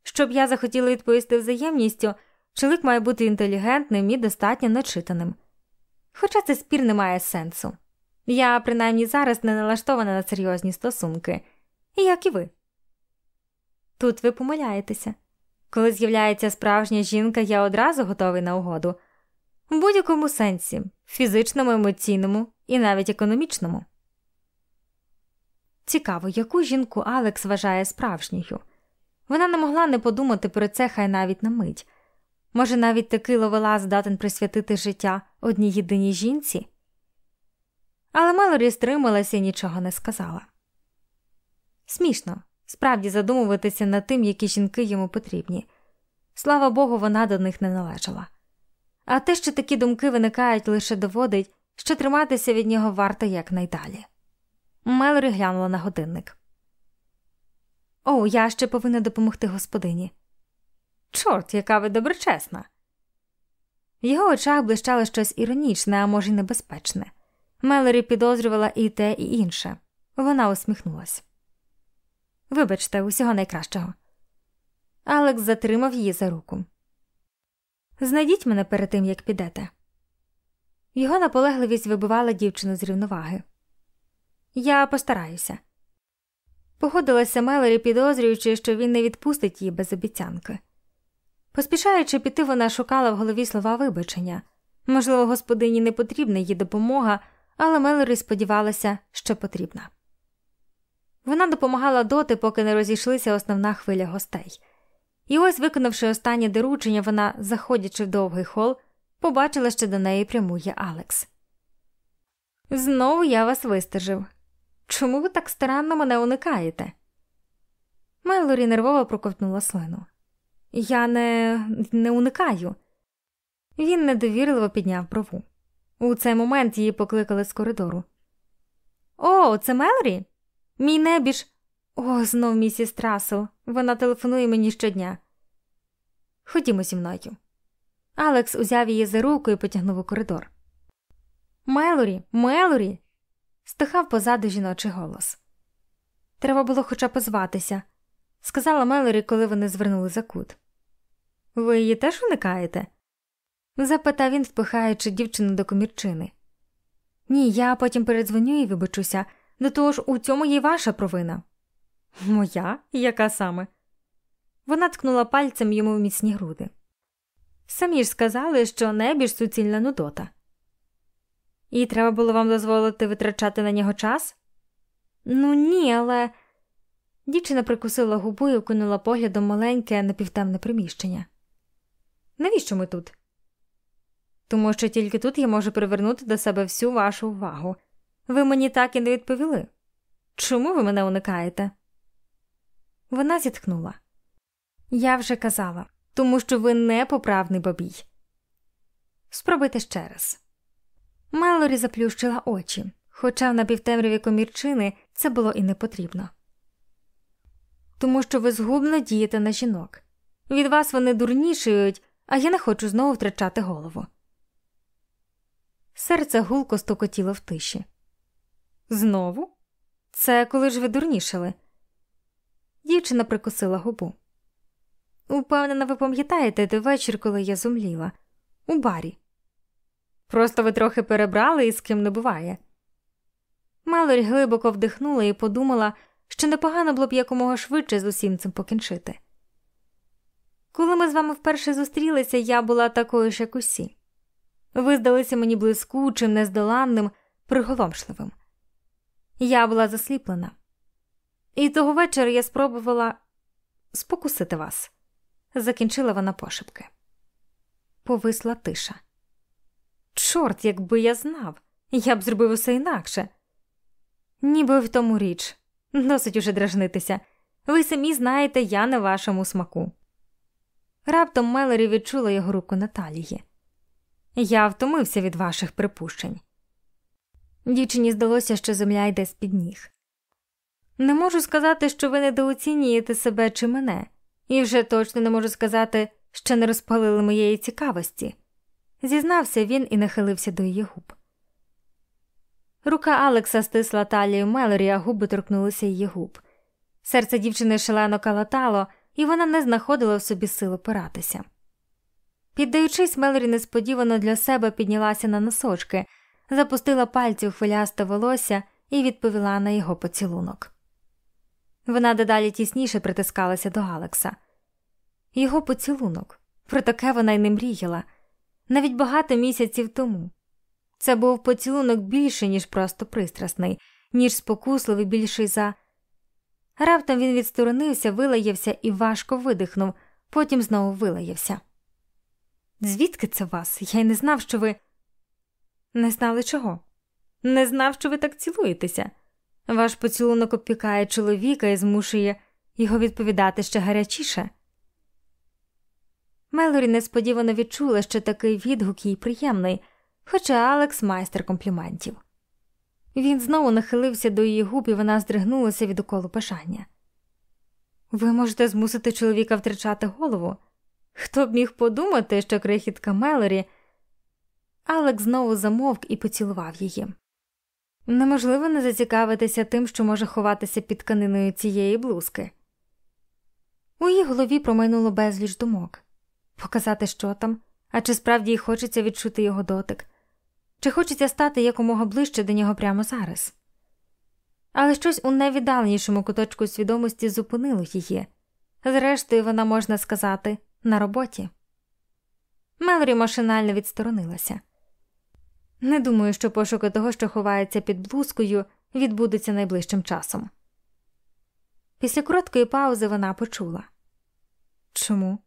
Щоб я захотіла відповісти взаємністю, чоловік має бути інтелігентним і достатньо начитаним. Хоча це спір не має сенсу. Я, принаймні, зараз не налаштована на серйозні стосунки, як і ви. Тут ви помиляєтеся. Коли з'являється справжня жінка, я одразу готовий на угоду. В будь-якому сенсі фізичному, емоційному і навіть економічному. Цікаво, яку жінку Алекс вважає справжньою. Вона не могла не подумати про це хай навіть на мить. Може, навіть такий ловела здатен присвятити життя одній єдиній жінці. Але Мелорі стрималася і нічого не сказала. Смішно справді задумуватися над тим, які жінки йому потрібні. Слава Богу, вона до них не належала. А те, що такі думки виникають, лише доводить, що триматися від нього варто якнайдалі. Мелорі глянула на годинник. О, я ще повинна допомогти господині. Чорт, яка ви доброчесна. В його очах блищало щось іронічне, а може, й небезпечне. Мелорі підозрювала і те, і інше. Вона усміхнулась. Вибачте, усього найкращого. Алекс затримав її за руку. Знайдіть мене перед тим, як підете. Його наполегливість вибивала дівчину з рівноваги. Я постараюся. Погодилася Мелорі, підозрюючи, що він не відпустить її без обіцянки. Поспішаючи піти, вона шукала в голові слова вибачення. Можливо, господині не потрібна її допомога, але Мелорі сподівалася, що потрібна. Вона допомагала доти, поки не розійшлися основна хвиля гостей. І ось, виконавши останнє доручення, вона, заходячи в довгий хол, побачила, що до неї прямує Алекс. Знову я вас вистежив. Чому ви так старанно мене уникаєте? Мелорі нервово проковтнула слину. Я не не уникаю. Він недовірливо підняв брову. У цей момент її покликали з коридору. О, це Мелорі? Мій небіж. О, знов місіс Трасел. Вона телефонує мені щодня. Ходімо зі мною. Алекс узяв її за руку і потягнув у коридор. Мелорі, Мелорі. Стихав позаду жіночий голос. Треба було хоча позватися, сказала Мелорі, коли вони звернули за кут. Ви її теж уникаєте? запитав він, впихаючи дівчину до комірчини. Ні, я потім передзвоню і вибачуся, до того ж у цьому є ваша провина. Моя? Яка саме? Вона ткнула пальцем йому в міцні груди. Самі ж сказали, що небіж суцільна нудота. І треба було вам дозволити витрачати на нього час? Ну, ні, але. Дівчина прикусила губу і окинула поглядом маленьке напівтемне приміщення. Навіщо ми тут? Тому що тільки тут я можу привернути до себе всю вашу увагу. Ви мені так і не відповіли. Чому ви мене уникаєте? Вона зітхнула. Я вже казала, тому що ви непоправний бабій. Спробуйте ще раз. Мелорі заплющила очі, хоча в напівтемряві комірчини це було і не потрібно. Тому що ви згубно дієте на жінок. Від вас вони дурнішають, а я не хочу знову втрачати голову. Серце гулко стукотіло в тиші. Знову? Це коли ж ви дурнішали? Дівчина прикусила губу. Упевнена, ви пам'ятаєте той вечір, коли я зумліла, у барі. Просто ви трохи перебрали і з ким не буває. Мелорі глибоко вдихнула і подумала, що непогано було б якомога швидше з усім цим покінчити. Коли ми з вами вперше зустрілися, я була такою ж, як усі. Ви здалися мені блискучим, нездоланним, приголомшливим. Я була засліплена. І того вечора я спробувала спокусити вас, закінчила вона пошепки. Повисла тиша. Чорт, якби я знав, я б зробив усе інакше. Ніби в тому річ, досить уже дражнитися. Ви самі знаєте, я не вашому смаку. Раптом Мелорі відчула його руку Наталії. Я втомився від ваших припущень. Дівчині здалося, що земля йде з під ніг. Не можу сказати, що ви недооцінюєте себе чи мене, і вже точно не можу сказати, що не розпалили моєї цікавості, зізнався він і нахилився до її губ. Рука Алекса стисла талію Мелорі, а губи торкнулися її губ. Серце дівчини шалено калатало, і вона не знаходила в собі сил опиратися. Піддаючись, Мелорі несподівано для себе піднялася на носочки, запустила пальці у хвилясте волосся і відповіла на його поцілунок. Вона дедалі тісніше притискалася до Алекса. Його поцілунок, про таке вона й не мріяла, навіть багато місяців тому. Це був поцілунок більше, ніж просто пристрасний, ніж спокусливий більший за. Раптом він відсторонився, вилаявся і важко видихнув, потім знову вилаявся. Звідки це вас? Я й не знав, що ви. Не знали чого? Не знав, що ви так цілуєтеся. Ваш поцілунок опікає чоловіка і змушує його відповідати ще гарячіше. Мелорі несподівано відчула, що такий відгук їй приємний, хоча Алекс майстер компліментів. Він знову нахилився до її губ, і вона здригнулася від уколу бажання. Ви можете змусити чоловіка втрачати голову. Хто б міг подумати, що крихітка Мелорі. Алекс знову замовк і поцілував її. Неможливо не зацікавитися тим, що може ховатися під тканиною цієї блузки. У її голові промайнуло безліч думок показати, що там, а чи справді їй хочеться відчути його дотик, чи хочеться стати якомога ближче до нього прямо зараз. Але щось у найвіддаленішому куточку свідомості зупинило її. Зрештою, вона можна сказати, на роботі. Мелорі машинально відсторонилася. Не думаю, що пошуки того, що ховається під блузкою, відбудуться найближчим часом. Після короткої паузи вона почула Чому?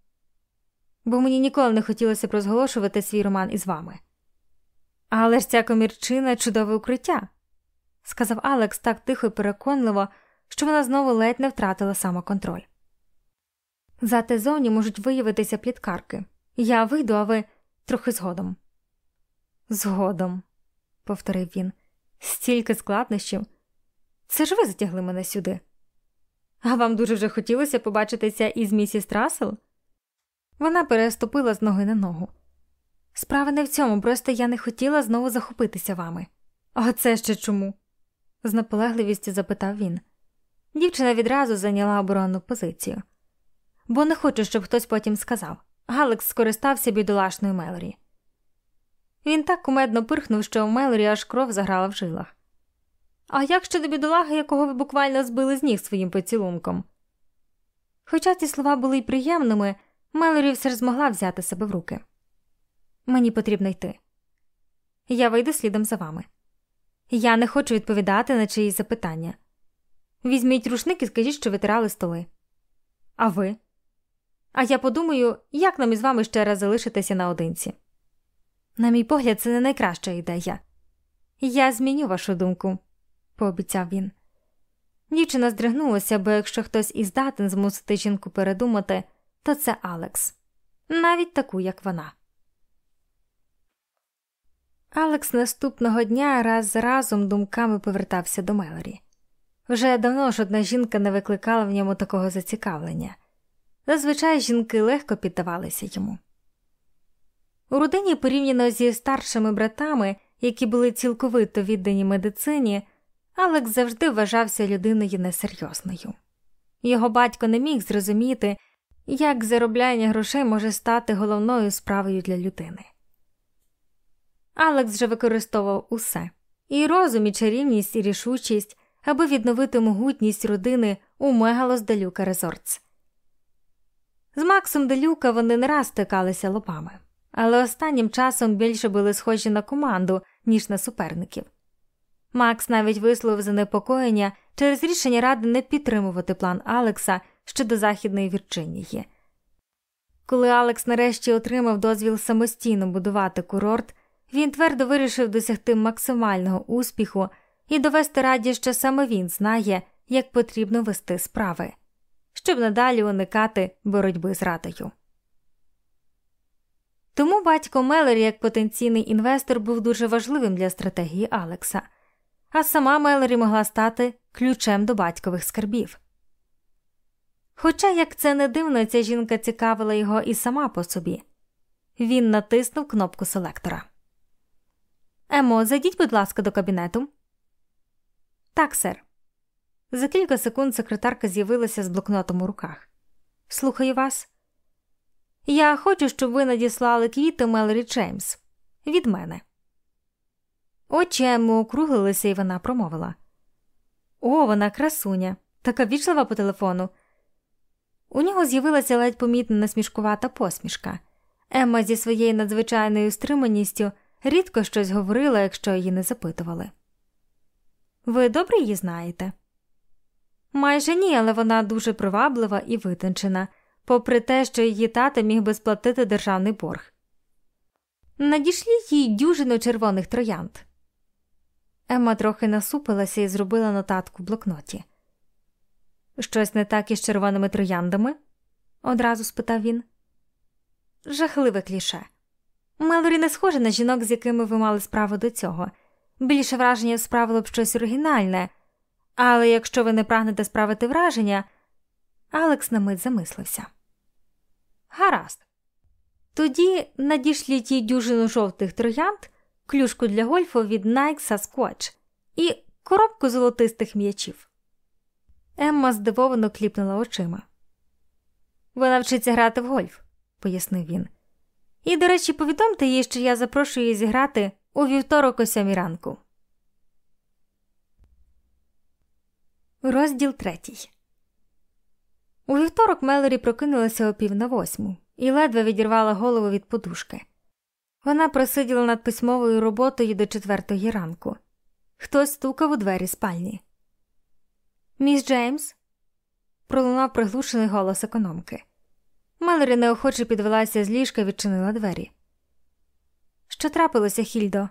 Бо мені ніколи не хотілося б розголошувати свій роман із вами. Але ж ця комірчина чудове укриття, сказав Алекс так тихо і переконливо, що вона знову ледь не втратила самоконтроль. Зате зовні можуть виявитися пліткарки. Я вийду, а ви трохи згодом. Згодом, повторив він, стільки складнощів. Це ж ви затягли мене сюди. А вам дуже вже хотілося побачитися із місіс Трасел? Вона переступила з ноги на ногу. Справа не в цьому, просто я не хотіла знову захопитися вами. А це ще чому? з наполегливістю запитав він. Дівчина відразу зайняла оборонну позицію, бо не хочу, щоб хтось потім сказав. Галекс скористався бідолашною Мелорі. Він так кумедно пирхнув, що у Мелорі аж кров заграла в жилах. А як щодо бідолаги, якого ви буквально збили з ніг своїм поцілунком? Хоча ці слова були й приємними, Мелорі все ж змогла взяти себе в руки. Мені потрібно йти. Я вийду слідом за вами. Я не хочу відповідати на чиїсь запитання. Візьміть рушник і скажіть, що витирали столи. А ви? А я подумаю, як нам із вами ще раз залишитися наодинці. На мій погляд, це не найкраща ідея. Я зміню вашу думку, пообіцяв він. Дівчина здригнулася, бо якщо хтось і здатен змусити жінку передумати, то це Алекс, навіть таку, як вона. Алекс наступного дня раз за разом думками повертався до Мелорі. Вже давно жодна жінка не викликала в ньому такого зацікавлення. Зазвичай жінки легко піддавалися йому. У родині, порівняно зі старшими братами, які були цілковито віддані медицині, Алекс завжди вважався людиною несерйозною. Його батько не міг зрозуміти, як заробляння грошей може стати головною справою для людини. Алекс же використовував усе і розум, і чарівність, і рішучість, аби відновити могутність родини у Megalos-De Luca Resorts. З Максом Де Лука вони не раз стикалися лобами, але останнім часом більше були схожі на команду, ніж на суперників. Макс навіть висловив занепокоєння через рішення ради не підтримувати план Алекса щодо Західної Вірджинії. Коли Алекс нарешті отримав дозвіл самостійно будувати курорт, він твердо вирішив досягти максимального успіху і довести раді, що саме він знає, як потрібно вести справи, щоб надалі уникати боротьби з радою. Тому батько Мелері як потенційний інвестор був дуже важливим для стратегії Алекса, а сама Мелері могла стати ключем до батькових скарбів. Хоча, як це не дивно, ця жінка цікавила його і сама по собі, він натиснув кнопку селектора. Емо, зайдіть, будь ласка, до кабінету. Так, сер. За кілька секунд секретарка з'явилася з блокнотом у руках. Слухаю вас. Я хочу, щоб ви надіслали квіти Мелорі Джеймс. Від мене. Очі Емми округлилися, і вона промовила О, вона красуня, така вічлива по телефону. У нього з'явилася ледь помітна насмішкувата посмішка. Емма зі своєю надзвичайною стриманістю рідко щось говорила, якщо її не запитували. Ви добре її знаєте? Майже ні, але вона дуже приваблива і витончена, попри те, що її тата міг би сплатити державний борг. Надішліть їй дюжину червоних троянд. Емма трохи насупилася і зробила нотатку в блокноті. Щось не так із червоними трояндами? одразу спитав він. Жахливе кліше. Мелорі не схожа на жінок, з якими ви мали справу до цього. Більше враження справило б щось оригінальне, але якщо ви не прагнете справити враження, Алекс на мить замислився. Гаразд. Тоді надішліть їй дюжину жовтих троянд, клюшку для гольфу від Nike Sasquatch і коробку золотистих м'ячів. Емма здивовано кліпнула очима. Вона вчиться грати в гольф, пояснив він. І, до речі, повідомте їй, що я запрошую її зіграти у вівторок о сьомій ранку. Розділ третій. У вівторок Мелорі прокинулася о пів на восьму і ледве відірвала голову від подушки. Вона просиділа над письмовою роботою до четвертої ранку. Хтось стукав у двері спальні. Міс Джеймс. пролунав приглушений голос економки. Мелорі неохоче підвелася з ліжка і відчинила двері. Що трапилося, Хільдо?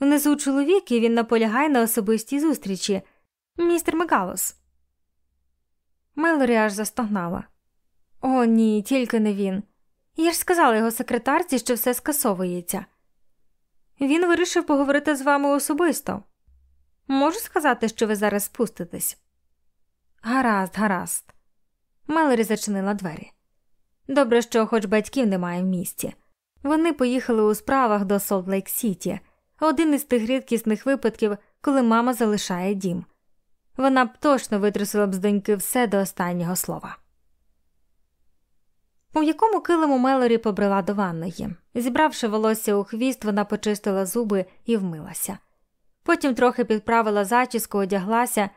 Внизу чоловік і він наполягає на особистій зустрічі. Містер Мегалос. Мелорі аж застогнала. О, ні, тільки не він. Я ж сказала його секретарці, що все скасовується. Він вирішив поговорити з вами особисто. Можу сказати, що ви зараз спуститесь? Гаразд, гаразд. Мелорі зачинила двері. Добре, що хоч батьків немає в місті. Вони поїхали у справах до Солт Лейк Сіті, один із тих рідкісних випадків, коли мама залишає дім. Вона б точно витрусила б з доньки все до останнього слова. У якому килиму Мелорі побрела до ванної. Зібравши волосся у хвіст, вона почистила зуби і вмилася. Потім трохи підправила зачіску, одяглася,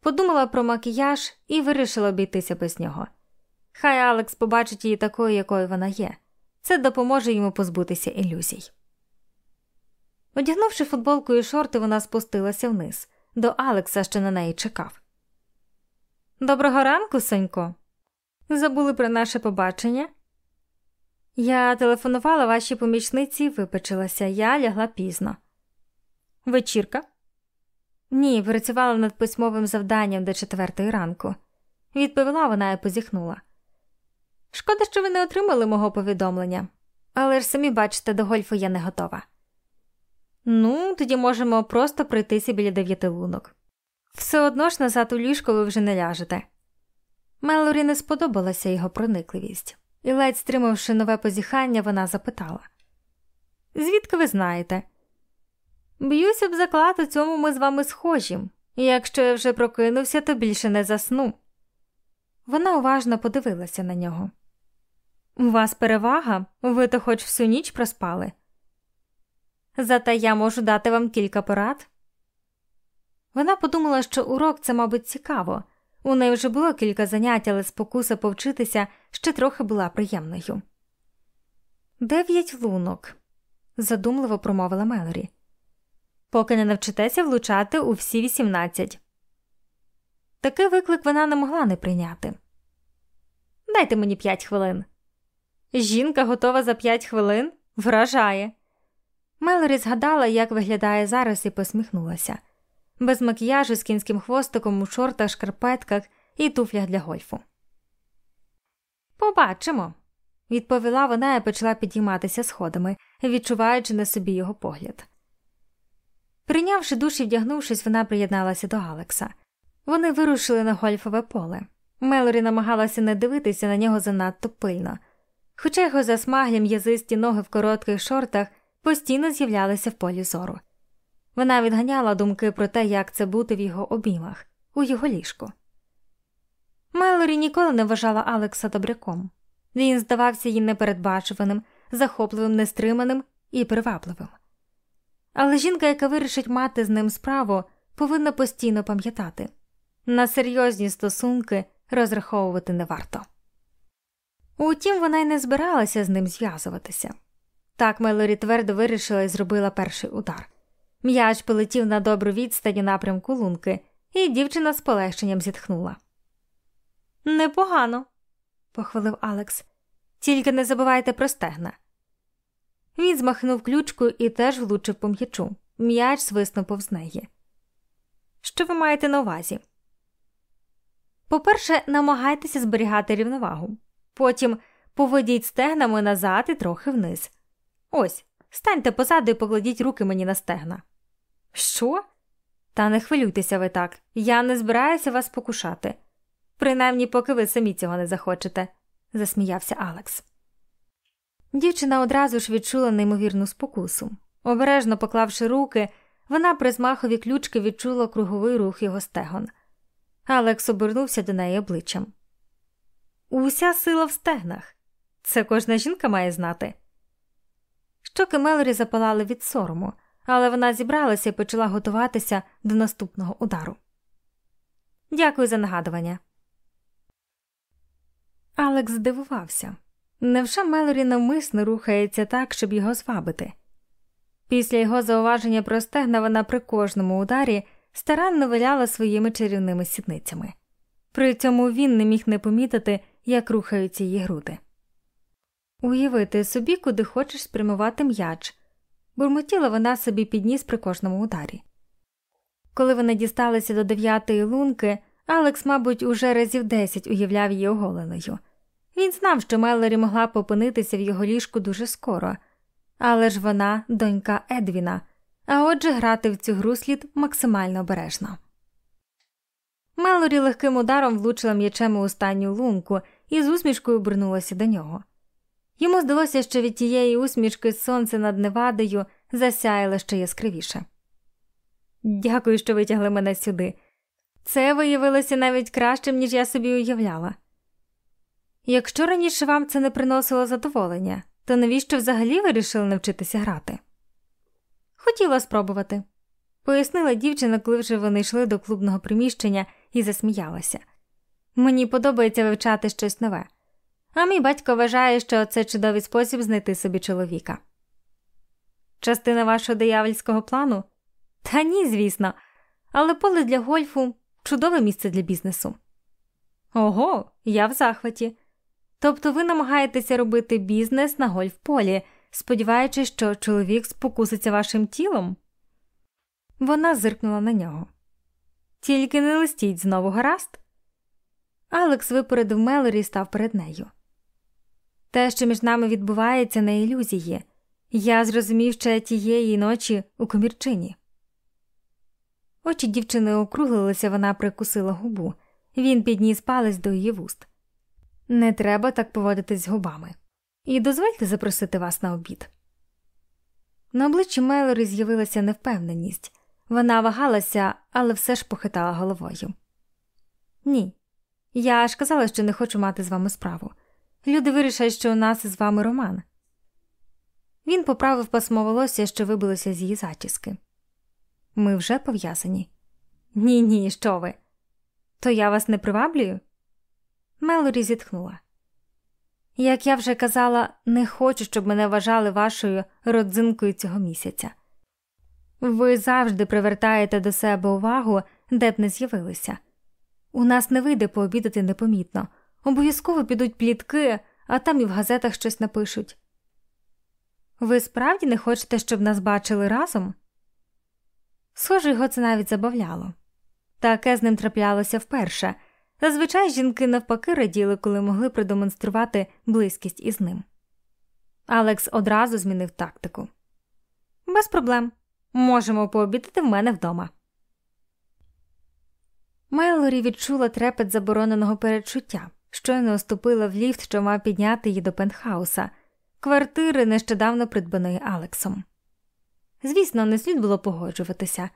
подумала про макіяж і вирішила обійтися без нього. Хай Алекс побачить її такою, якою вона є. Це допоможе йому позбутися ілюзій. Одягнувши футболку і шорти, вона спустилася вниз до Алекса, що на неї чекав. Доброго ранку, Сонько. Забули про наше побачення? Я телефонувала вашій помічниці і випечилася, я лягла пізно. Вечірка? Ні, працювала над письмовим завданням до четвертої ранку. Відповіла вона і позіхнула. Шкода, що ви не отримали мого повідомлення, але ж самі бачите, до гольфу я не готова. Ну, тоді можемо просто пройтися біля дев'яти лунок. Все одно ж назад у ліжко ви вже не ляжете. Мелорі не сподобалася його проникливість, і, ледь стримавши нове позіхання, вона запитала Звідки ви знаєте? Б'юся б заклад, у цьому ми з вами схожі, якщо я вже прокинувся, то більше не засну. Вона уважно подивилася на нього. У вас перевага, ви то хоч всю ніч проспали. Зате я можу дати вам кілька порад. Вона подумала, що урок це, мабуть, цікаво. У неї вже було кілька занять, але спокуса повчитися ще трохи була приємною. Дев'ять лунок, задумливо промовила Мелорі. Поки не навчитеся влучати у всі вісімнадцять. Такий виклик вона не могла не прийняти. Дайте мені п'ять хвилин. Жінка готова за п'ять хвилин вражає. Мелорі згадала, як виглядає зараз, і посміхнулася без макіяжу з кінським хвостиком у шортах, шкарпетках і туфлях для гольфу. Побачимо, відповіла вона і почала підійматися сходами, відчуваючи на собі його погляд. Прийнявши душ і вдягнувшись, вона приєдналася до Алекса. Вони вирушили на гольфове поле. Мелорі намагалася не дивитися на нього занадто пильно, хоча його засмаглі м'язисті ноги в коротких шортах постійно з'являлися в полі зору. Вона відганяла думки про те, як це бути в його обіймах, у його ліжку. Мелорі ніколи не вважала Алекса добряком. Він здавався їй непередбачуваним, захопливим, нестриманим і привабливим. Але жінка, яка вирішить мати з ним справу, повинна постійно пам'ятати на серйозні стосунки розраховувати не варто. Утім, вона й не збиралася з ним зв'язуватися. Так Мелорі твердо вирішила і зробила перший удар. М'яч полетів на добру відстань у напрямку лунки, і дівчина з полегшенням зітхнула. Непогано, похвалив Алекс. Тільки не забувайте про стегна. Він змахнув ключку і теж влучив по м'ячу. М'яч свиснув повз неї. Що ви маєте на увазі? По-перше, намагайтеся зберігати рівновагу. Потім поведіть стегнами назад і трохи вниз. Ось, станьте позаду і покладіть руки мені на стегна. Що? Та не хвилюйтеся ви так, я не збираюся вас покушати. Принаймні, поки ви самі цього не захочете, засміявся Алекс. Дівчина одразу ж відчула неймовірну спокусу. Обережно поклавши руки, вона при змахові ключки відчула круговий рух його стегон. Алекс обернувся до неї обличчям. Уся сила в стегнах. Це кожна жінка має знати. Щоки Мелорі запалали від сорому але вона зібралася і почала готуватися до наступного удару. Дякую за нагадування. Алекс здивувався. Невже Мелорі навмисно рухається так, щоб його звабити? Після його зауваження про стегна вона при кожному ударі старанно виляла своїми чарівними сідницями. При цьому він не міг не помітити, як рухаються її груди. Уявити собі, куди хочеш спрямувати м'яч, бурмотіла вона собі підніс при кожному ударі. Коли вони дісталися до дев'ятої лунки, Алекс, мабуть, уже разів десять уявляв її оголеною. Він знав, що Мелорі могла б опинитися в його ліжку дуже скоро, але ж вона донька Едвіна, а отже, грати в цю гру слід максимально обережно. Мелорі легким ударом влучила м'ячем у останню лунку і з усмішкою обернулася до нього. Йому здалося, що від тієї усмішки сонце над Невадою засяяло ще яскравіше. Дякую, що витягли мене сюди. Це виявилося навіть кращим, ніж я собі уявляла. Якщо раніше вам це не приносило задоволення, то навіщо взагалі вирішили навчитися грати? Хотіла спробувати, пояснила дівчина, коли вже вони йшли до клубного приміщення і засміялася. Мені подобається вивчати щось нове, а мій батько вважає, що це чудовий спосіб знайти собі чоловіка. Частина вашого диявольського плану? Та ні, звісно, але поле для гольфу чудове місце для бізнесу. Ого, я в захваті. Тобто ви намагаєтеся робити бізнес на гольф-полі, сподіваючись, що чоловік спокуситься вашим тілом? Вона зиркнула на нього. Тільки не листіть знову гаразд. Алекс випередив Мелорі і став перед нею. Те, що між нами відбувається, не ілюзії. Я зрозумів ще тієї ночі у комірчині. Очі дівчини округлилися, вона прикусила губу. Він підніс палець до її вуст. Не треба так поводитись з губами. І дозвольте запросити вас на обід. На обличчі Мелорі з'явилася невпевненість. Вона вагалася, але все ж похитала головою. Ні, я ж казала, що не хочу мати з вами справу. Люди вирішать, що у нас з вами роман. Він поправив пасмо волосся, що вибилося з її зачіски. Ми вже пов'язані. Ні, ні, що ви? То я вас не приваблюю? Мелорі зітхнула. Як я вже казала, не хочу, щоб мене вважали вашою родзинкою цього місяця. Ви завжди привертаєте до себе увагу, де б не з'явилися. У нас не вийде пообідати непомітно. Обов'язково підуть плітки, а там і в газетах щось напишуть. Ви справді не хочете, щоб нас бачили разом? Схоже, його це навіть забавляло. Таке з ним траплялося вперше. Зазвичай жінки навпаки раділи, коли могли продемонструвати близькість із ним. Алекс одразу змінив тактику. Без проблем. Можемо пообідати в мене вдома. Мелорі відчула трепет забороненого передчуття, щойно оступила в ліфт, що мав підняти її до пентхауса, квартири нещодавно придбаної Алексом. Звісно, не слід було погоджуватися,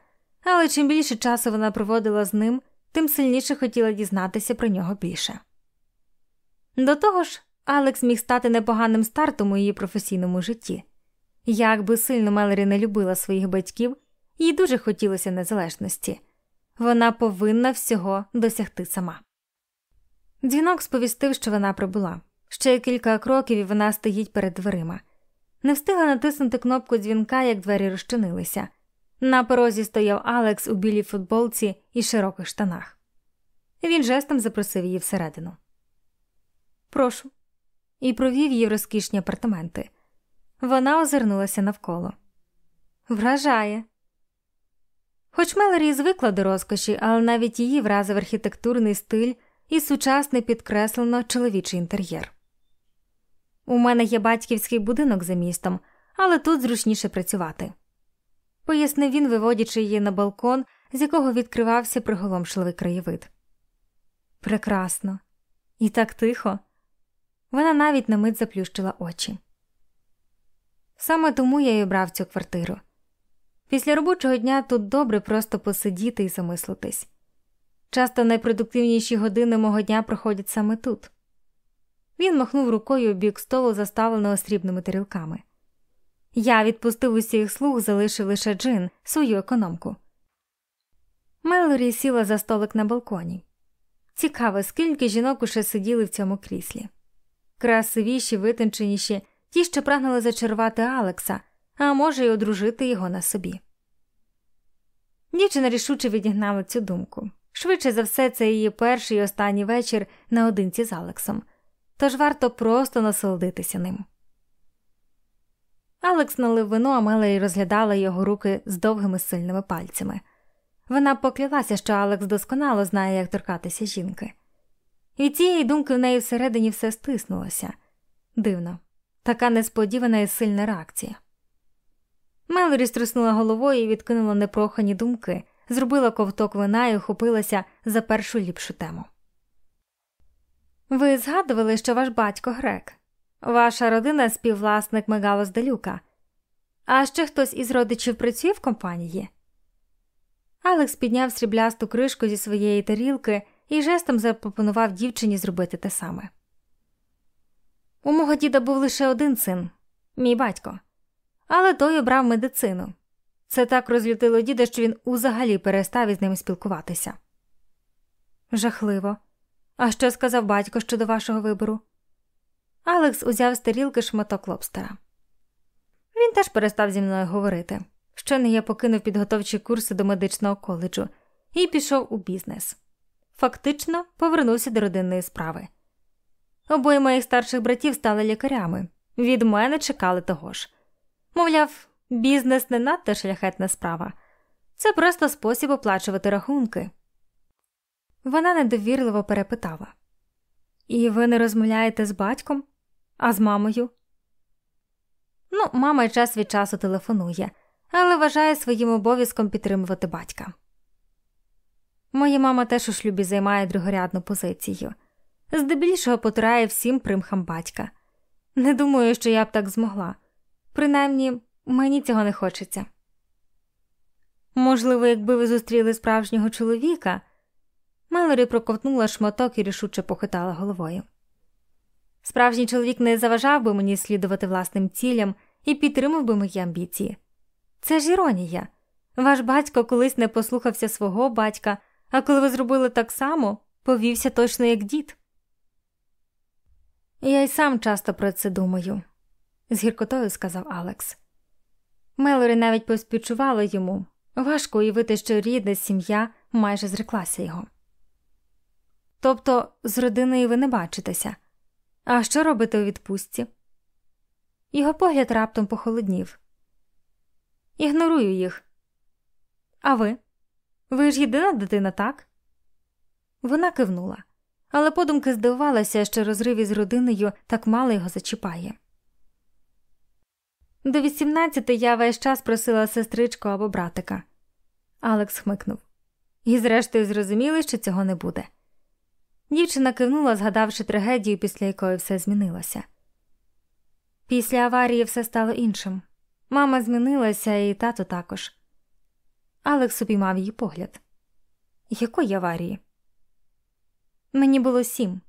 але чим більше часу вона проводила з ним, тим сильніше хотіла дізнатися про нього більше. До того ж, Алекс міг стати непоганим стартом у її професійному житті. Як би сильно Мелері не любила своїх батьків, їй дуже хотілося незалежності вона повинна всього досягти сама. Дзвінок сповістив, що вона прибула. Ще кілька кроків і вона стоїть перед дверима. Не встигла натиснути кнопку дзвінка, як двері розчинилися. На порозі стояв Алекс у білій футболці і широких штанах. Він жестом запросив її всередину. Прошу, і провів її в розкішні апартаменти. Вона озирнулася навколо. Вражає. Хоч Мелорі звикла до розкоші, але навіть її вразив архітектурний стиль і сучасний підкреслено чоловічий інтер'єр. У мене є батьківський будинок за містом, але тут зручніше працювати, пояснив він, виводячи її на балкон, з якого відкривався приголомшливий краєвид. Прекрасно, і так тихо. Вона навіть на мить заплющила очі. Саме тому я й обрав цю квартиру. Після робочого дня тут добре просто посидіти і замислитись. Часто найпродуктивніші години мого дня проходять саме тут. Він махнув рукою у бік столу, заставленого срібними тарілками. Я відпустив усіх слуг, залишив лише Джин, свою економку. Мелорі сіла за столик на балконі. Цікаво, скільки жінок уже сиділи в цьому кріслі. Красивіші, витонченіші, ті, що прагнули зачарувати Алекса, а може, й одружити його на собі. Дівчина рішуче відігнала цю думку. Швидше за все, це її перший і останній вечір наодинці з Алексом. тож варто просто насолодитися ним. Алекс налив вино, а Мелері розглядала його руки з довгими сильними пальцями. Вона поклялася, що Алекс досконало знає, як торкатися жінки. Від цієї думки в неї всередині все стиснулося. Дивно, така несподівана і сильна реакція. Мелорі струснула головою і відкинула непрохані думки, зробила ковток вина і охопилася за першу ліпшу тему. Ви згадували, що ваш батько грек, ваша родина співвласник Мегалос Делюка, а ще хтось із родичів працює в компанії? Алекс підняв сріблясту кришку зі своєї тарілки і жестом запропонував дівчині зробити те саме. У мого діда був лише один син, мій батько, але той обрав медицину. Це так розлютило діда, що він узагалі перестав із ним спілкуватися. Жахливо. А що сказав батько щодо вашого вибору? Алекс узяв з тарілки шматок лобстера. Він теж перестав зі мною говорити. Щойно я покинув підготовчі курси до медичного коледжу і пішов у бізнес. Фактично повернувся до родинної справи. Обоє моїх старших братів стали лікарями. Від мене чекали того ж. Мовляв, бізнес не надто шляхетна справа, це просто спосіб оплачувати рахунки. Вона недовірливо перепитала І ви не розмовляєте з батьком, а з мамою? Ну, мама час від часу телефонує, але вважає своїм обов'язком підтримувати батька. Моя мама теж у шлюбі займає другорядну позицію, здебільшого потирає всім примхам батька. Не думаю, що я б так змогла. Принаймні, мені цього не хочеться. Можливо, якби ви зустріли справжнього чоловіка. Мелорі проковтнула шматок і рішуче похитала головою. Справжній чоловік не заважав би мені слідувати власним цілям і підтримав би мої амбіції. Це ж іронія. Ваш батько колись не послухався свого батька, а коли ви зробили так само, повівся точно як дід. Я й сам часто про це думаю, з гіркотою сказав Алекс. Мелорі навіть поспівчувала йому важко уявити, що рідна сім'я майже зреклася його. Тобто з родиною ви не бачитеся. А що робите у відпустці? Його погляд раптом похолоднів. Ігнорую їх. А ви? Ви ж єдина дитина, так? Вона кивнула, але подумки здивувалася, що розрив із родиною так мало його зачіпає. До 18 я весь час просила сестричку або братика. Алекс хмикнув. І, зрештою, зрозуміли, що цього не буде. Дівчина кивнула, згадавши трагедію, після якої все змінилося. Після аварії все стало іншим. Мама змінилася, і тато також. Алекс обіймав її погляд. Якої аварії? Мені було сім.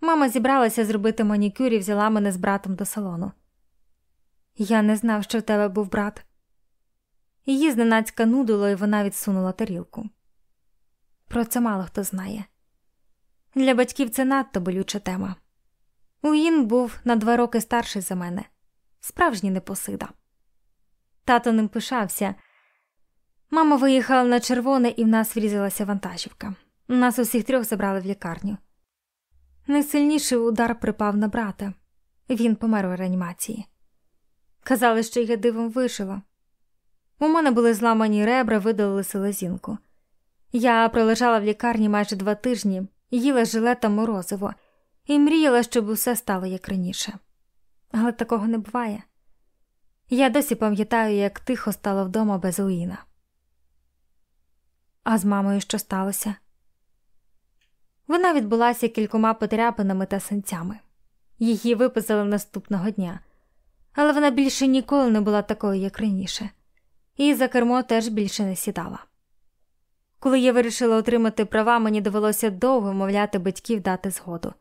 Мама зібралася зробити манікюр і взяла мене з братом до салону. Я не знав, що в тебе був брат. Її зненацька нудило, і вона відсунула тарілку. Про це мало хто знає. Для батьків це надто болюча тема. Уїн був на два роки старший за мене, справжній непосида. Тато ним пишався. Мама виїхала на червоне, і в нас врізалася вантажівка. Нас усіх трьох забрали в лікарню. Найсильніший удар припав на брата. Він помер у реанімації. Казали, що я дивом вижила. У мене були зламані ребра, видалили селезінку. Я пролежала в лікарні майже два тижні їла жилета морозиво і мріяла, щоб усе стало як раніше. Але такого не буває. Я досі пам'ятаю, як тихо стало вдома без Уїна. А з мамою що сталося? Вона відбулася кількома потряпинами та синцями. Її виписали наступного дня, але вона більше ніколи не була такою, як раніше, і за кермо теж більше не сідала. Коли я вирішила отримати права, мені довелося довго мовляти батьків дати згоду.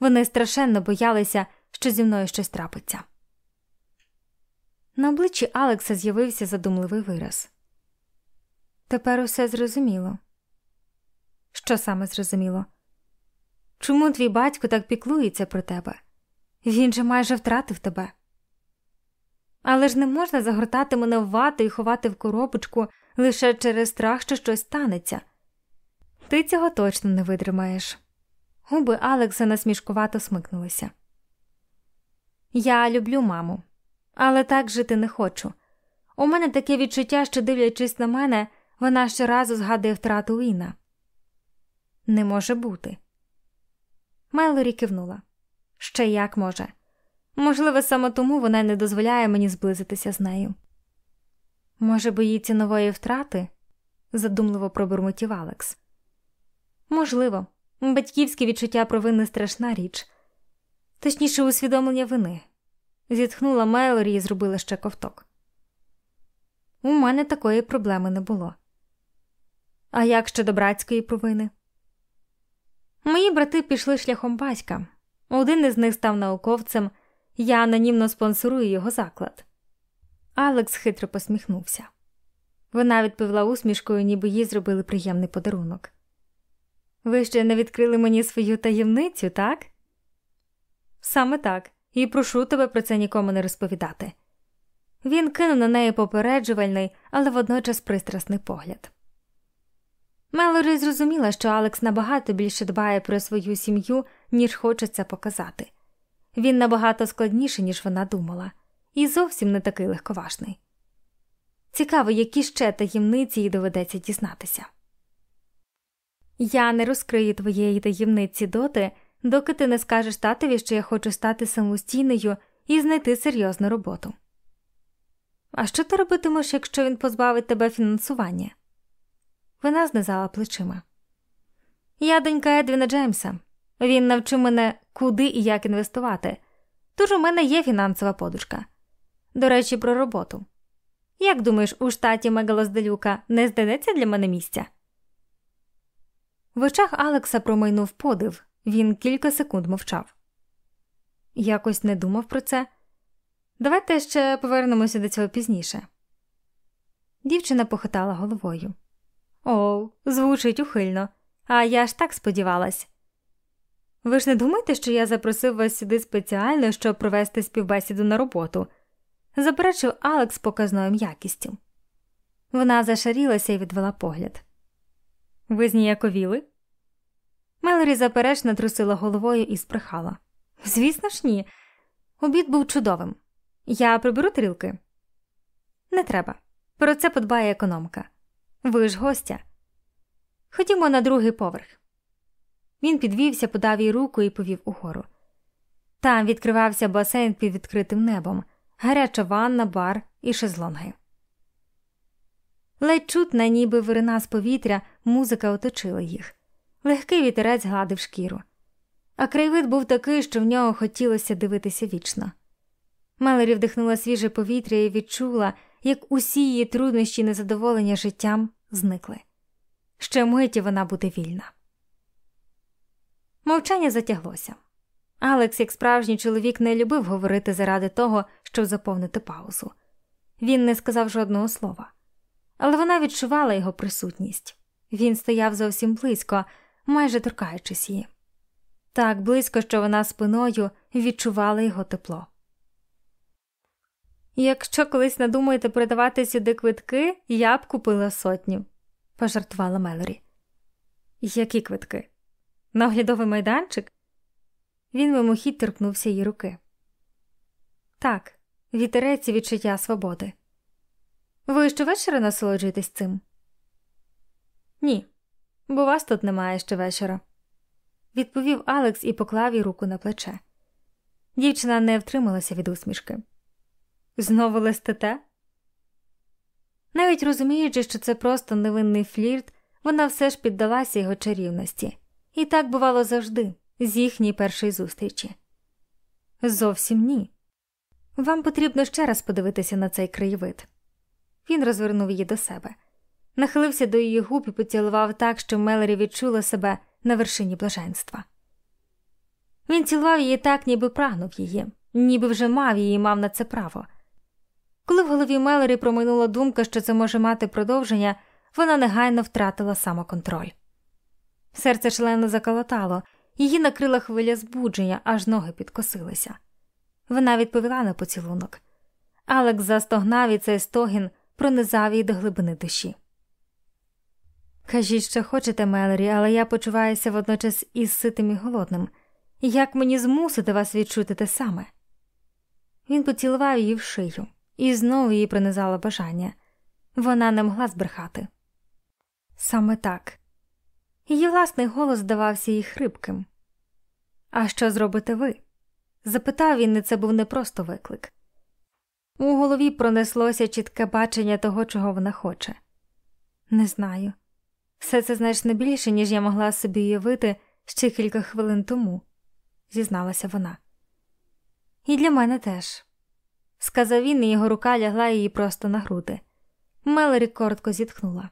Вони страшенно боялися, що зі мною щось трапиться. На обличчі Алекса з'явився задумливий вираз. Тепер усе зрозуміло. Що саме зрозуміло? Чому твій батько так піклується про тебе? Він же майже втратив тебе. Але ж не можна загортати мене в вату і ховати в коробочку лише через страх, що щось станеться. Ти цього точно не витримаєш. Губи Алекса насмішкувато смикнулися. Я люблю маму, але так жити не хочу. У мене таке відчуття, що, дивлячись на мене, вона щоразу згадує втрату Іна. Не може бути. Мелорі кивнула. Ще як може. Можливо, саме тому вона не дозволяє мені зблизитися з нею. Може, боїться нової втрати? задумливо пробурмотів Алекс. Можливо, батьківське відчуття провини страшна річ, точніше, усвідомлення вини. Зітхнула Мелорі і зробила ще ковток. У мене такої проблеми не було. А як щодо братської провини? Мої брати пішли шляхом батька. Один із них став науковцем, я анонімно спонсорую його заклад. Алекс хитро посміхнувся. Вона відповіла усмішкою, ніби їй зробили приємний подарунок. Ви ще не відкрили мені свою таємницю, так? Саме так, і прошу тебе про це нікому не розповідати. Він кинув на неї попереджувальний, але водночас пристрасний погляд. Мелорі зрозуміла, що Алекс набагато більше дбає про свою сім'ю, ніж хоче це показати. Він набагато складніший, ніж вона думала, і зовсім не такий легковажний. Цікаво, які ще таємниці їй доведеться дізнатися. Я не розкрию твоєї таємниці доти, доки ти не скажеш татові, що я хочу стати самостійною і знайти серйозну роботу. А що ти робитимеш, якщо він позбавить тебе фінансування? Вона знизала плечима. Я донька Едвіна Джеймса. Він навчив мене, куди і як інвестувати, тож у мене є фінансова подушка. До речі, про роботу. Як думаєш, у штаті Мегалозделюка не здадеться для мене місця? В очах Алекса промайнув подив, він кілька секунд мовчав. Якось не думав про це. Давайте ще повернемося до цього пізніше. Дівчина похитала головою. О, звучить ухильно, а я ж так сподівалась. Ви ж не думаєте, що я запросив вас сюди спеціально, щоб провести співбесіду на роботу? заперечив Алекс показною м'якістю. Вона зашарілася і відвела погляд. Ви зніяковіли? Мелорі заперечно трусила головою і сприхала. Звісно ж, ні. Обід був чудовим. Я приберу тарілки? Не треба. Про це подбає економка. Ви ж гостя. Ходімо на другий поверх. Він підвівся, подав їй руку і повів угору. Там відкривався басейн під відкритим небом, гаряча ванна, бар і шезлонги. Ледь чутна, ніби вирина з повітря, музика оточила їх. Легкий вітерець гладив шкіру. А краєвид був такий, що в нього хотілося дивитися вічно. Мелері вдихнула свіже повітря і відчула, як усі її труднощі і незадоволення життям зникли. Ще миті вона буде вільна. Мовчання затяглося. Алекс, як справжній чоловік, не любив говорити заради того, щоб заповнити паузу. Він не сказав жодного слова, але вона відчувала його присутність. Він стояв зовсім близько, майже торкаючись її. Так близько, що вона спиною відчувала його тепло. Якщо колись надумаєте передавати сюди квитки, я б купила сотню, пожартувала Мелорі. Які квитки? На оглядовий майданчик? Він мимохідь торкнувся її руки. Так, вітерець відчуття свободи. Ви щовечора насолоджуєтесь цим? Ні, бо вас тут немає щовечора, відповів Алекс і поклав їй руку на плече. Дівчина не втрималася від усмішки. Знову листите? Навіть розуміючи, що це просто невинний флірт, вона все ж піддалася його чарівності, і так бувало завжди, з їхньої першої зустрічі. Зовсім ні. Вам потрібно ще раз подивитися на цей краєвид. Він розвернув її до себе, нахилився до її губ і поцілував так, що Мелері відчула себе на вершині блаженства. Він цілував її так, ніби прагнув її, ніби вже мав її і мав на це право. Коли в голові Мелорі проминула думка, що це може мати продовження, вона негайно втратила самоконтроль. Серце члено заколотало, її накрила хвиля збудження, аж ноги підкосилися. Вона відповіла на поцілунок. Алекс застогнав і цей стогін пронизав її до глибини душі. Кажіть, що хочете, Мелорі, але я почуваюся водночас із ситим і голодним. Як мені змусити вас відчути те саме? Він поцілував її в шию, і знову її принизало бажання. Вона не могла збрехати. Саме так. Її власний голос здавався їй хрипким. А що зробите ви? запитав він, і це був не просто виклик. У голові пронеслося чітке бачення того, чого вона хоче. Не знаю. Все це значно більше, ніж я могла собі уявити ще кілька хвилин тому, зізналася вона. І для мене теж, сказав він, і його рука лягла її просто на груди. Мелорі коротко зітхнула.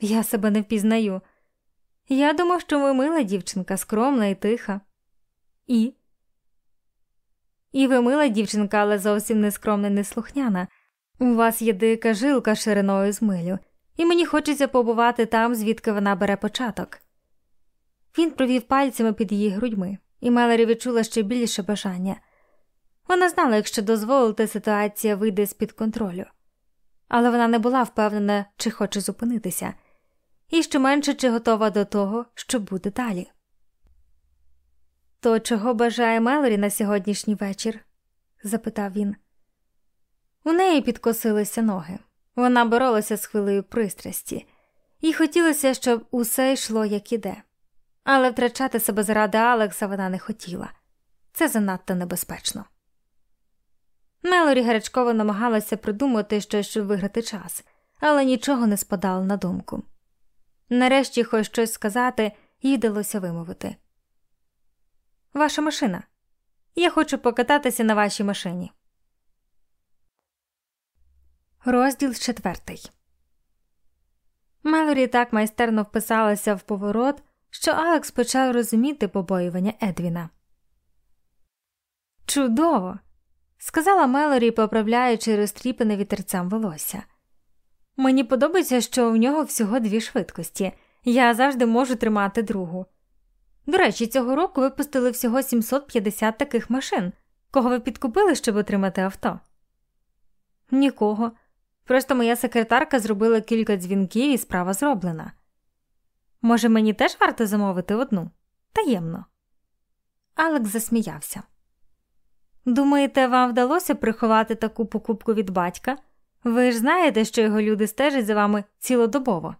Я себе не впізнаю. Я думав, що ви мила дівчинка, скромна і тиха. І І ви мила дівчинка, але зовсім не скромна і неслухняна. У вас є дика жилка шириною з милю, і мені хочеться побувати там, звідки вона бере початок. Він провів пальцями під її грудьми, і Мелері відчула ще більше бажання. Вона знала, якщо дозволити, ситуація вийде з під контролю, але вона не була впевнена, чи хоче зупинитися, і ще менше чи готова до того, що буде далі. То чого бажає Мелорі на сьогоднішній вечір? запитав він. У неї підкосилися ноги. Вона боролася з хвилею пристрасті, їй хотілося, щоб усе йшло, як іде, але втрачати себе заради Алекса вона не хотіла це занадто небезпечно. Мелорі гарячково намагалася придумати щось, щоб виграти час, але нічого не спадало на думку. Нарешті, хоч щось сказати, їй вдалося вимовити. Ваша машина. Я хочу покататися на вашій машині. Розділ четвертий. Мелорі так майстерно вписалася в поворот, що Алекс почав розуміти побоювання Едвіна. Чудово! сказала Мелорі, поправляючи розтріпане вітерцям волосся. Мені подобається, що у нього всього дві швидкості. Я завжди можу тримати другу. До речі, цього року випустили всього 750 таких машин. Кого ви підкупили, щоб отримати авто? Нікого. Просто моя секретарка зробила кілька дзвінків і справа зроблена. Може, мені теж варто замовити одну? Таємно. Алекс засміявся. Думаєте, вам вдалося приховати таку покупку від батька? Ви ж знаєте, що його люди стежать за вами цілодобово.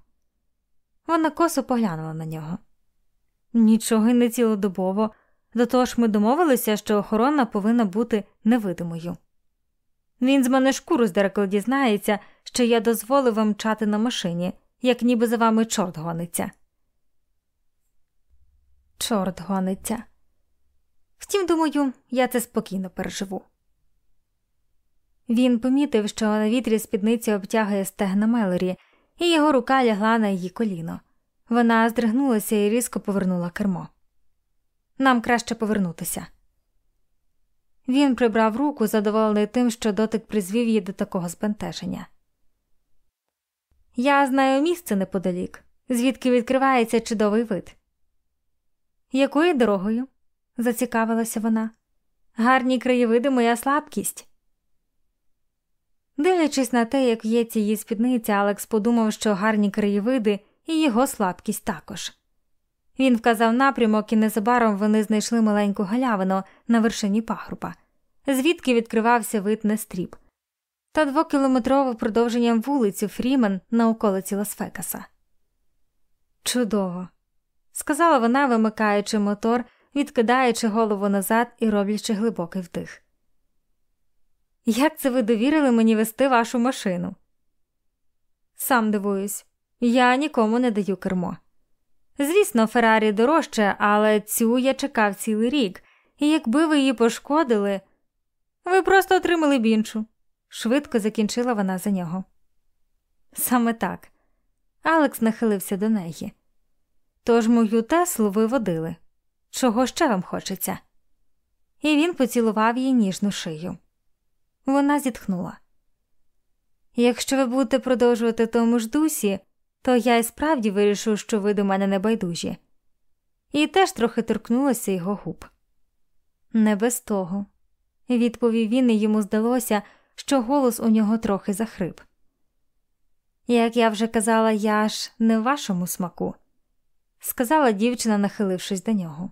Вона косо поглянула на нього. Нічого й не цілодобово, до того ж ми домовилися, що охорона повинна бути невидимою. Він з мене шкуру здере, дізнається, що я дозволив вам чати на машині, як ніби за вами чорт гониться. Чорт гониться. Втім, думаю, я це спокійно переживу. Він помітив, що на вітрі спідниці обтягує стегна Мелорі, і його рука лягла на її коліно. Вона здригнулася і різко повернула кермо. Нам краще повернутися. Він прибрав руку, задоволений тим, що дотик призвів її до такого збентеження. Я знаю місце неподалік, звідки відкривається чудовий вид. Якою дорогою? зацікавилася вона. Гарні краєвиди моя слабкість. Дивлячись на те, як в'ється її спідниця, Алекс подумав, що гарні краєвиди і його слабкість також. Він вказав напрямок, і незабаром вони знайшли маленьку галявину на вершині пагруба, звідки відкривався вид на стріб, та двокілометрове продовженням вулицю Фрімен на околиці Лас-Фекаса. Чудово, сказала вона, вимикаючи мотор, відкидаючи голову назад і роблячи глибокий вдих. Як це ви довірили мені вести вашу машину? Сам дивуюсь, я нікому не даю кермо. Звісно, Феррарі дорожче, але цю я чекав цілий рік, і якби ви її пошкодили, ви просто отримали б іншу. швидко закінчила вона за нього. Саме так. Алекс нахилився до неї. Тож мою Теслу ви водили. Чого ще вам хочеться? І він поцілував її ніжну шию. Вона зітхнула. Якщо ви будете продовжувати тому ж дусі, то я й справді вирішу, що ви до мене не байдужі. І теж трохи торкнулася його губ. Не без того, відповів він, і йому здалося, що голос у нього трохи захрип. Як я вже казала, я ж не в вашому смаку, сказала дівчина, нахилившись до нього.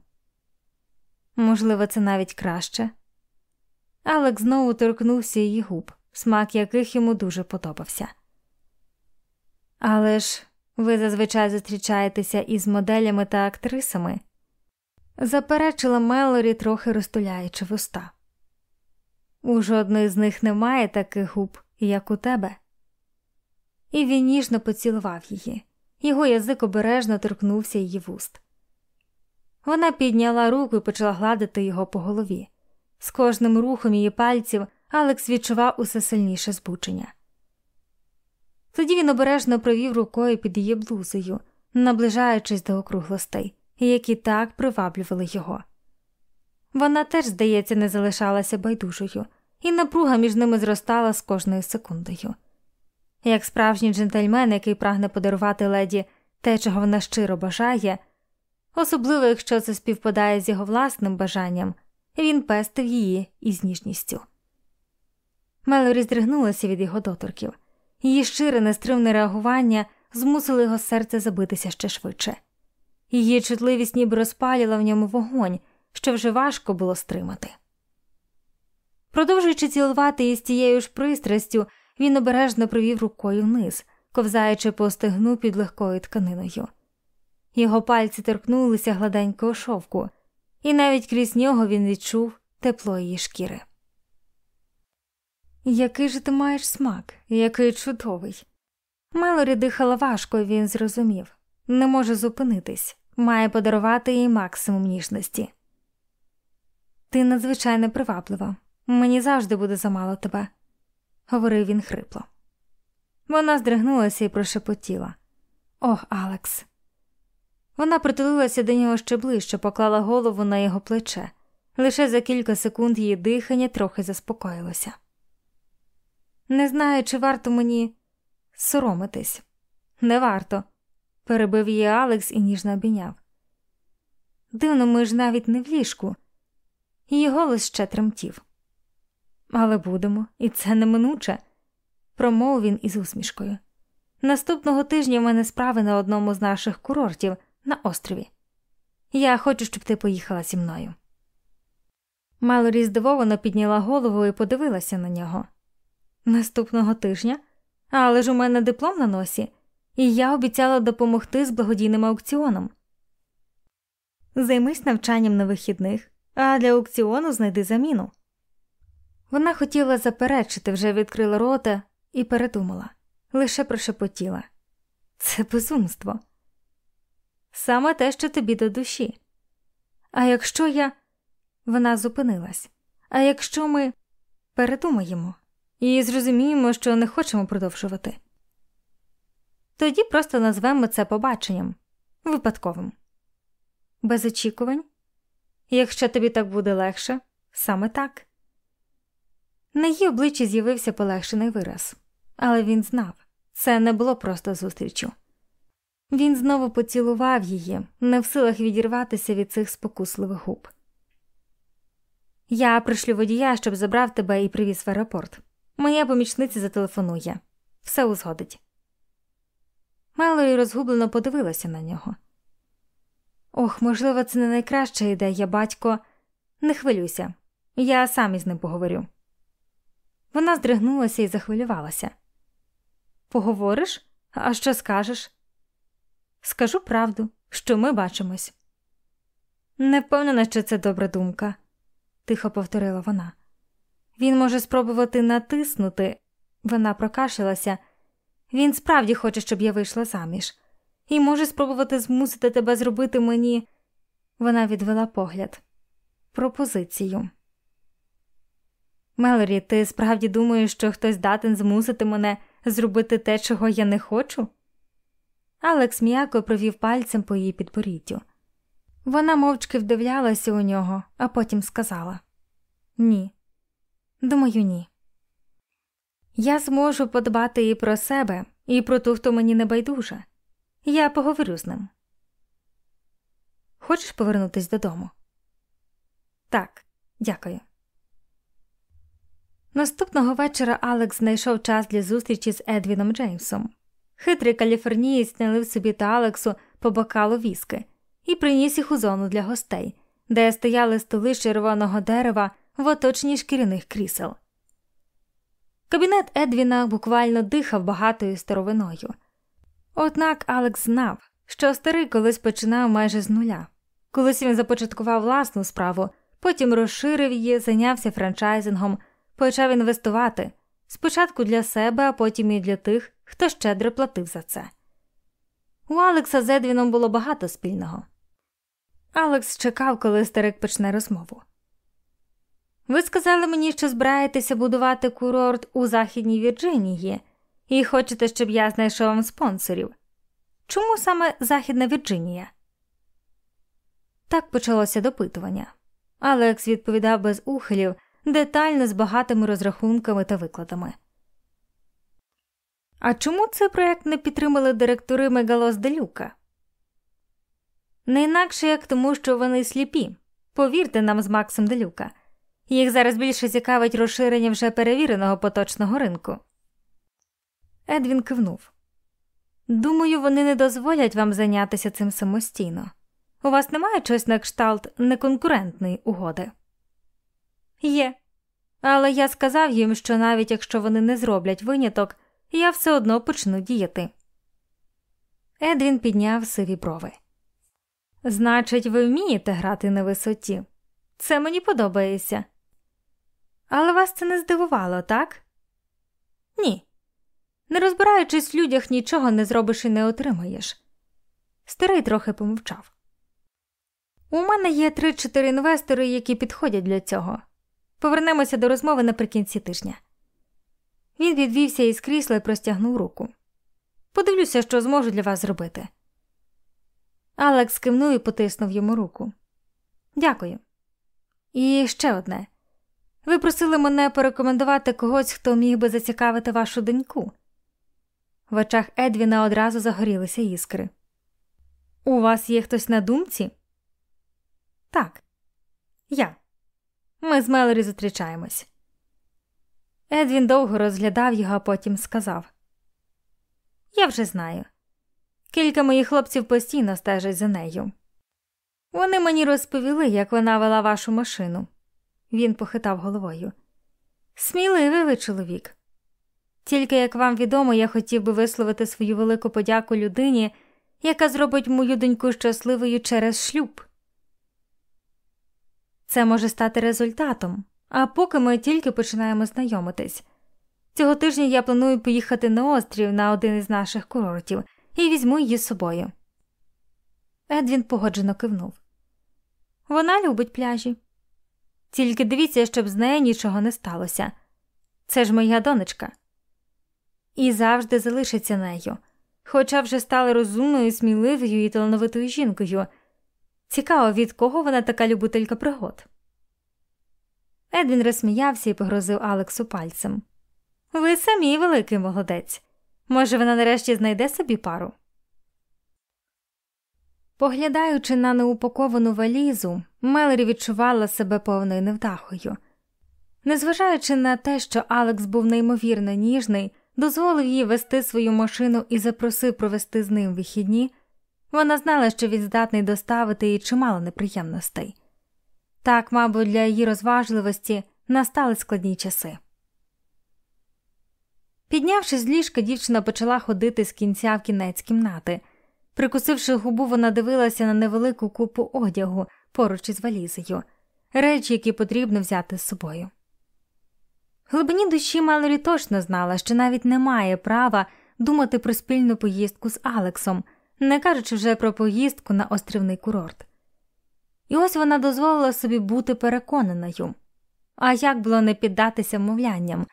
Можливо, це навіть краще. Алекс знову торкнувся її губ, смак яких йому дуже подобався. Але ж ви зазвичай зустрічаєтеся із моделями та актрисами, заперечила Мелорі, трохи розтуляючи вуста. У жодної з них немає таких губ, як у тебе. І він ніжно поцілував її, його язик обережно торкнувся її вуст. Вона підняла руку і почала гладити його по голові. З кожним рухом її пальців Алекс відчував усе сильніше збучення. Тоді він обережно провів рукою під її блузою, наближаючись до округлостей, які так приваблювали його. Вона теж, здається, не залишалася байдужою, і напруга між ними зростала з кожною секундою. Як справжній джентльмен, який прагне подарувати леді те, чого вона щиро бажає, особливо якщо це співпадає з його власним бажанням, він пестив її із ніжністю. Мелорі здригнулася від його доторків. Її щире нестримне реагування змусило його серце забитися ще швидше. Її чутливість ніби розпаліла в ньому вогонь, що вже важко було стримати. Продовжуючи цілувати її з тією ж пристрастю, він обережно провів рукою вниз, ковзаючи по стегну під легкою тканиною. Його пальці торкнулися гладенького шовку, і навіть крізь нього він відчув тепло її шкіри. Який же ти маєш смак, який чудовий. Мелорі дихала важко, він зрозумів не може зупинитись, має подарувати їй максимум ніжності. Ти надзвичайно приваблива, мені завжди буде замало тебе, говорив він хрипло. Вона здригнулася і прошепотіла Ох, Алекс. Вона притулилася до нього ще ближче, поклала голову на його плече. Лише за кілька секунд її дихання трохи заспокоїлося. Не знаю, чи варто мені соромитись. Не варто, перебив її Алекс і ніжно обійняв. Дивно, ми ж навіть не в ліжку. Її голос ще тремтів. Але будемо, і це неминуче, промовив він із усмішкою. Наступного тижня в мене справи на одному з наших курортів на острові. Я хочу, щоб ти поїхала зі мною. Малорі здивовано підняла голову і подивилася на нього. Наступного тижня, але ж у мене диплом на носі, і я обіцяла допомогти з благодійним аукціоном. Займись навчанням на вихідних, а для аукціону знайди заміну. Вона хотіла заперечити, вже відкрила рота і передумала, лише прошепотіла це безумство. Саме те, що тобі до душі. А якщо я. Вона зупинилась. А якщо ми передумаємо і зрозуміємо, що не хочемо продовжувати, тоді просто назвемо це побаченням випадковим, без очікувань. Якщо тобі так буде легше, саме так. На її обличчі з'явився полегшений вираз, але він знав це не було просто зустрічю. Він знову поцілував її, не в силах відірватися від цих спокусливих губ. Я пришлю водія, щоб забрав тебе і привіз в аеропорт. Моя помічниця зателефонує, все узгодить. Мелорі розгублено подивилася на нього. Ох, можливо, це не найкраща ідея, батько. Не хвилюйся, я сам із ним поговорю. Вона здригнулася і захвилювалася. Поговориш? А що скажеш? Скажу правду, що ми бачимось. Не впевнена, що це добра думка, тихо повторила вона. Він може спробувати натиснути. Вона прокашлялася. Він справді хоче, щоб я вийшла заміж, і може спробувати змусити тебе зробити мені. Вона відвела погляд. Пропозицію. Мелорі, ти справді думаєш, що хтось датен змусити мене зробити те, чого я не хочу? Алекс м'яко провів пальцем по її підборіддю. Вона мовчки вдивлялася у нього, а потім сказала Ні, думаю, ні. Я зможу подбати і про себе, і про ту, хто мені не байдуже. Я поговорю з ним. Хочеш повернутися додому? Так, дякую. Наступного вечора Алекс знайшов час для зустрічі з Едвіном Джеймсом. Хитрий каліфорнієць налив собі та Алексу по бокалу віски і приніс їх у зону для гостей, де стояли столи червоного дерева в оточенні шкіряних крісел. Кабінет Едвіна буквально дихав багатою старовиною. Однак Алекс знав, що старий колись починав майже з нуля. Колись він започаткував власну справу, потім розширив її, зайнявся франчайзингом, почав інвестувати спочатку для себе, а потім і для тих, хто щедро платив за це. У Алекса з Едвіном було багато спільного. Алекс чекав, коли старик почне розмову. Ви сказали мені, що збираєтеся будувати курорт у Західній Вірджинії і хочете, щоб я знайшов вам спонсорів. Чому саме Західна Вірджинія? Так почалося допитування. Алекс відповідав без ухилів, детально з багатими розрахунками та викладами. А чому цей проект не підтримали директори Мегалос Делюка? Не інакше як тому, що вони сліпі. Повірте нам з Максом Делюка. Їх зараз більше цікавить розширення вже перевіреного поточного ринку. Едвін кивнув. Думаю, вони не дозволять вам зайнятися цим самостійно. У вас немає чогось на кшталт неконкурентної угоди? Є. Але я сказав їм, що навіть якщо вони не зроблять виняток, я все одно почну діяти. Едвін підняв сиві брови. Значить, ви вмієте грати на висоті. Це мені подобається. Але вас це не здивувало, так? Ні. Не розбираючись в людях, нічого не зробиш і не отримаєш. Старий трохи помовчав. У мене є три-чотири інвестори, які підходять для цього. Повернемося до розмови наприкінці тижня. Він відвівся із крісла і простягнув руку. Подивлюся, що зможу для вас зробити. Алекс кивнув і потиснув йому руку. Дякую. І ще одне. Ви просили мене порекомендувати когось, хто міг би зацікавити вашу доньку. В очах Едвіна одразу загорілися іскри. У вас є хтось на думці? Так, я. Ми з Мелорі зустрічаємось. Едвін довго розглядав його, а потім сказав: Я вже знаю. Кілька моїх хлопців постійно стежать за нею. Вони мені розповіли, як вона вела вашу машину. Він похитав головою. Сміливий ви чоловік. Тільки, як вам відомо, я хотів би висловити свою велику подяку людині, яка зробить мою доньку щасливою через шлюб. Це може стати результатом, а поки ми тільки починаємо знайомитись. Цього тижня я планую поїхати на острів на один із наших курортів і візьму її з собою. Едвін погоджено кивнув. Вона любить пляжі. Тільки дивіться, щоб з нею нічого не сталося. Це ж моя донечка. І завжди залишиться нею, хоча вже стала розумною, сміливою і талановитою жінкою. Цікаво, від кого вона така любителька пригод. Едвін розсміявся і погрозив Алексу пальцем. Ви самі великий молодець. Може, вона нарешті знайде собі пару. Поглядаючи на неупаковану валізу, Мелері відчувала себе повною невдахою. Незважаючи на те, що Алекс був неймовірно ніжний, дозволив їй вести свою машину і запросив провести з ним вихідні, вона знала, що він здатний доставити їй чимало неприємностей. Так, мабуть, для її розважливості настали складні часи. Піднявшись з ліжка, дівчина почала ходити з кінця в кінець кімнати. Прикусивши губу, вона дивилася на невелику купу одягу поруч із валізою, речі, які потрібно взяти з собою. Глибині душі Малорі точно знала, що навіть не має права думати про спільну поїздку з Алексом, не кажучи вже про поїздку на острівний курорт. І ось вона дозволила собі бути переконаною. А як було не піддатися мовлянням,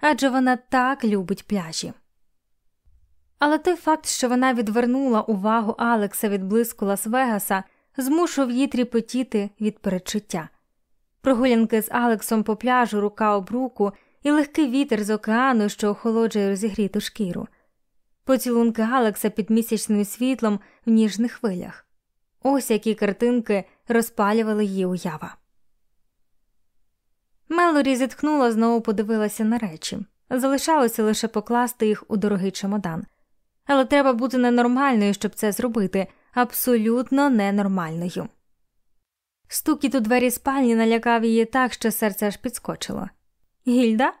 адже вона так любить пляжі. Але той факт, що вона відвернула увагу Алекса від блиску Лас-Вегаса, змушував її тріпотіти від перечуття. Прогулянки з Алексом по пляжу рука об руку і легкий вітер з океану, що охолоджує розігріту шкіру, поцілунки Алекса під місячним світлом в ніжних хвилях. Ось які картинки розпалювали її уява. Мелорі зітхнула, знову подивилася на речі. Залишалося лише покласти їх у дорогий чемодан. але треба бути ненормальною, щоб це зробити, абсолютно ненормальною. Стукіт у двері спальні налякав її так, що серце аж підскочило. Гільда?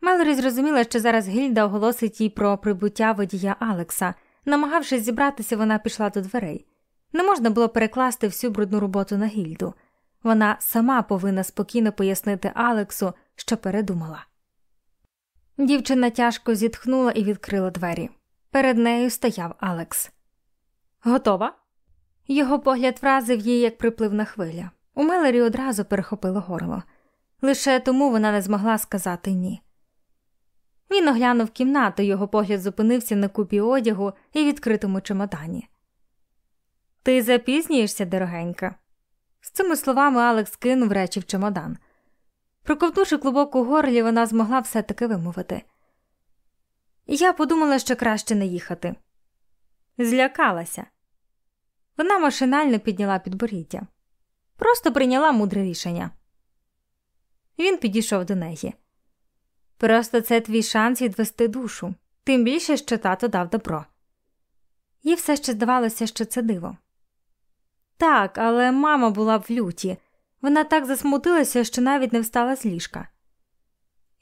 Мелорі зрозуміла, що зараз Гільда оголосить їй про прибуття водія Алекса. Намагавшись зібратися, вона пішла до дверей. Не можна було перекласти всю брудну роботу на Гільду. Вона сама повинна спокійно пояснити Алексу, що передумала. Дівчина тяжко зітхнула і відкрила двері. Перед нею стояв Алекс. Готова? Його погляд вразив її, як припливна хвиля. У Мелері одразу перехопило горло. Лише тому вона не змогла сказати ні. Він оглянув кімнату, його погляд зупинився на купі одягу і відкритому чемодані. Ти запізнюєшся, дорогенька. З цими словами Алекс кинув речі в чемодан. Проковтнувши клубок у горлі, вона змогла все таки вимовити. Я подумала, що краще не їхати. Злякалася. Вона машинально підняла підборіддя. Просто прийняла мудре рішення. Він підійшов до неї. Просто це твій шанс відвести душу, тим більше, що тато дав добро. Їй все ще здавалося, що це диво. Так, але мама була в люті. Вона так засмутилася, що навіть не встала з ліжка.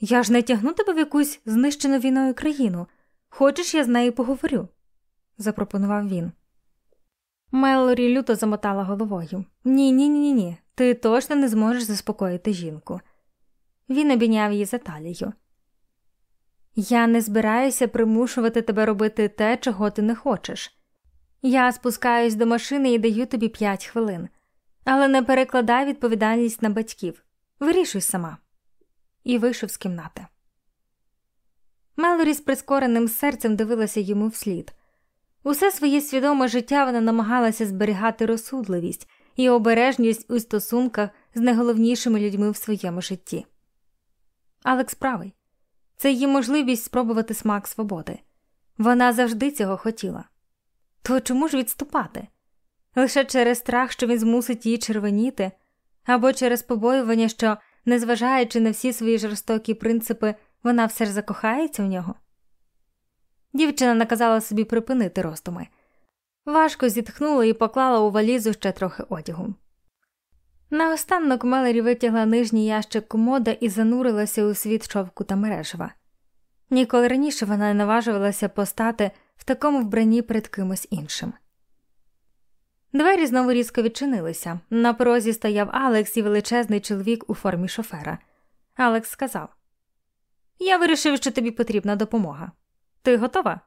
Я ж не тягну тебе в якусь знищену війною країну. Хочеш, я з нею поговорю? запропонував він. Мелорі люто замотала головою. Ні, ні, ні, ні, ти точно не зможеш заспокоїти жінку. Він обійняв її за талію. Я не збираюся примушувати тебе робити те, чого ти не хочеш. Я спускаюсь до машини і даю тобі п'ять хвилин, але не перекладай відповідальність на батьків. Вирішуй сама. І вийшов з кімнати. Мелорі з прискореним серцем дивилася йому вслід. Усе своє свідоме життя вона намагалася зберігати розсудливість і обережність у стосунках з найголовнішими людьми в своєму житті. Алекс правий це її можливість спробувати смак свободи. Вона завжди цього хотіла. То чому ж відступати? Лише через страх, що він змусить її червоніти, або через побоювання, що, незважаючи на всі свої жорстокі принципи, вона все ж закохається в нього. Дівчина наказала собі припинити роздуми. Важко зітхнула і поклала у валізу ще трохи одягу. Наостанок Мелері витягла нижній ящик комода і занурилася у світ шовку та мережева. Ніколи раніше вона не наважувалася постати в такому вбранні перед кимось іншим. Двері знову різко відчинилися. На порозі стояв Алекс і величезний чоловік у формі шофера. Алекс сказав: Я вирішив, що тобі потрібна допомога. Ти готова?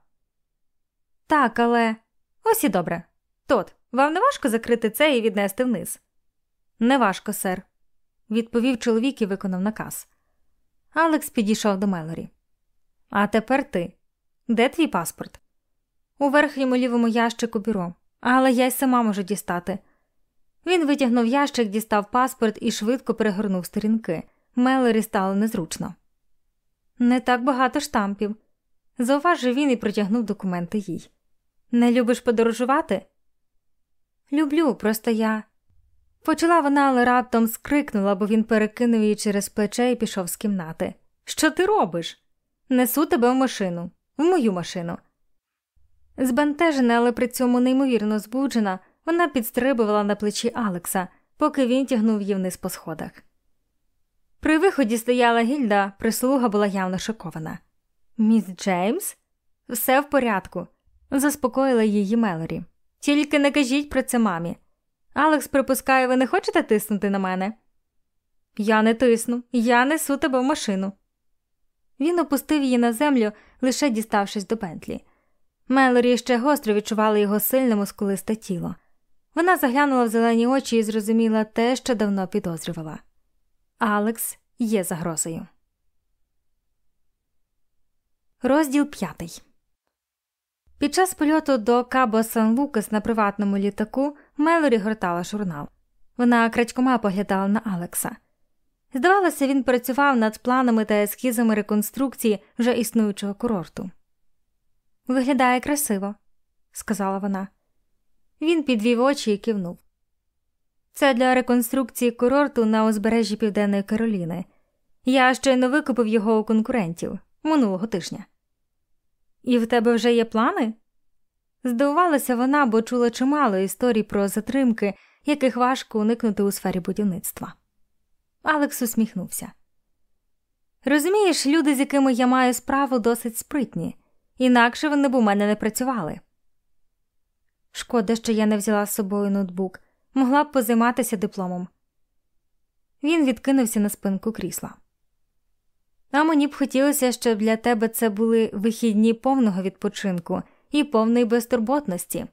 Так, але ось і добре. Тот, вам не важко закрити це і віднести вниз? Неважко, сер, відповів чоловік і виконав наказ. Алекс підійшов до Мелорі. А тепер ти. Де твій паспорт? У верхньому лівому ящику бюро, але я й сама можу дістати. Він витягнув ящик, дістав паспорт і швидко перегорнув сторінки. Мелорі стало незручно. Не так багато штампів. Зауважив він і протягнув документи їй. Не любиш подорожувати? Люблю, просто я. Почала вона, але раптом скрикнула, бо він перекинув її через плече і пішов з кімнати. Що ти робиш? Несу тебе в машину, в мою машину. Збентежена, але при цьому неймовірно збуджена, вона підстрибувала на плечі Алекса, поки він тягнув її вниз по сходах. При виході стояла гільда, прислуга була явно шокована. Міс Джеймс? Все в порядку, заспокоїла її Мелорі. Тільки не кажіть про це мамі. Алекс припускає, ви не хочете тиснути на мене? Я не тисну, я несу тебе в машину. Він опустив її на землю, лише діставшись до пентлі. Мелорі ще гостро відчувала його сильне мускулисте тіло. Вона заглянула в зелені очі і зрозуміла те, що давно підозрювала. Алекс є загрозою. Розділ п'ятий. Під час польоту до Кабо Сан Лукас на приватному літаку Мелорі гортала журнал. Вона крадькома поглядала на Алекса. Здавалося, він працював над планами та ескізами реконструкції вже існуючого курорту. Виглядає красиво, сказала вона. Він підвів очі і кивнув. Це для реконструкції курорту на узбережжі Південної Кароліни. Я щойно викупив його у конкурентів минулого тижня. І в тебе вже є плани? Здивувалася вона, бо чула чимало історій про затримки, яких важко уникнути у сфері будівництва. Алекс усміхнувся. Розумієш, люди, з якими я маю справу, досить спритні, інакше вони б у мене не працювали. Шкода, що я не взяла з собою ноутбук, могла б позайматися дипломом. Він відкинувся на спинку крісла. А мені б хотілося, щоб для тебе це були вихідні повного відпочинку і повної безтурботності.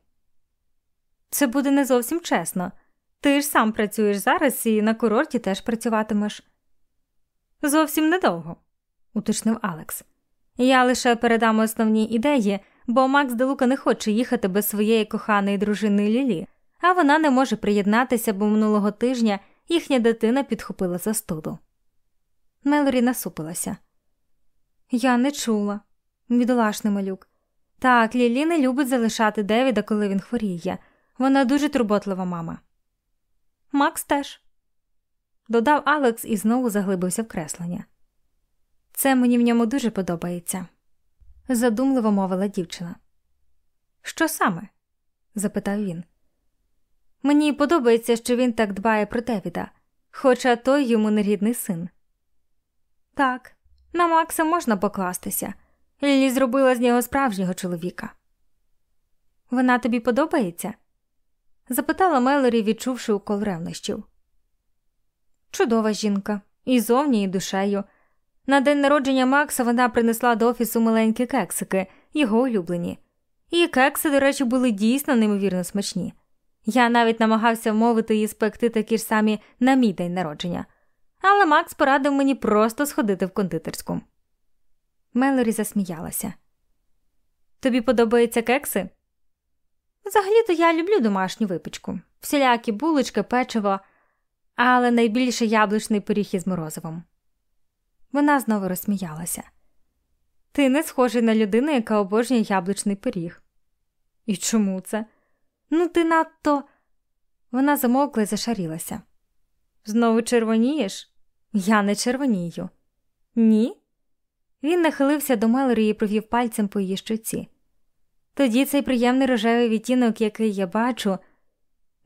Це буде не зовсім чесно. Ти ж сам працюєш зараз і на курорті теж працюватимеш. Зовсім недовго, уточнив Алекс. Я лише передам основні ідеї, бо Макс Делука не хоче їхати без своєї коханої дружини Лілі, а вона не може приєднатися, бо минулого тижня їхня дитина підхопила застуду. Мелорі насупилася. Я не чула, бідолашний малюк. Так, Лілі не любить залишати Девіда, коли він хворіє. Вона дуже турботлива мама. Макс теж, додав Алекс і знову заглибився в креслення. Це мені в ньому дуже подобається, задумливо мовила дівчина. Що саме? запитав він. Мені подобається, що він так дбає про Девіда, хоча той йому не рідний син. Так, на Макса можна покластися. Лілі зробила з нього справжнього чоловіка. Вона тобі подобається? запитала Мелорі, відчувши укол ревнощів. Чудова жінка, і зовні, і душею. На день народження Макса вона принесла до офісу маленькі кексики, його улюблені. І кекси, до речі, були дійсно неймовірно смачні. Я навіть намагався вмовити її спекти такі ж самі на мій день народження, але Макс порадив мені просто сходити в кондитерську. Мелорі засміялася. Тобі подобаються кекси? Взагалі-то я люблю домашню випічку, всілякі булочки, печиво, але найбільше яблучний пиріг із морозивом. Вона знову розсміялася. Ти не схожий на людину, яка обожнює яблучний пиріг. І чому це? Ну, ти надто. Вона замовкла і зашарілася. Знову червонієш? Я не червонію. Ні? Він нахилився до Мелорі і провів пальцем по її щоці. Тоді цей приємний рожевий відтінок, який я бачу,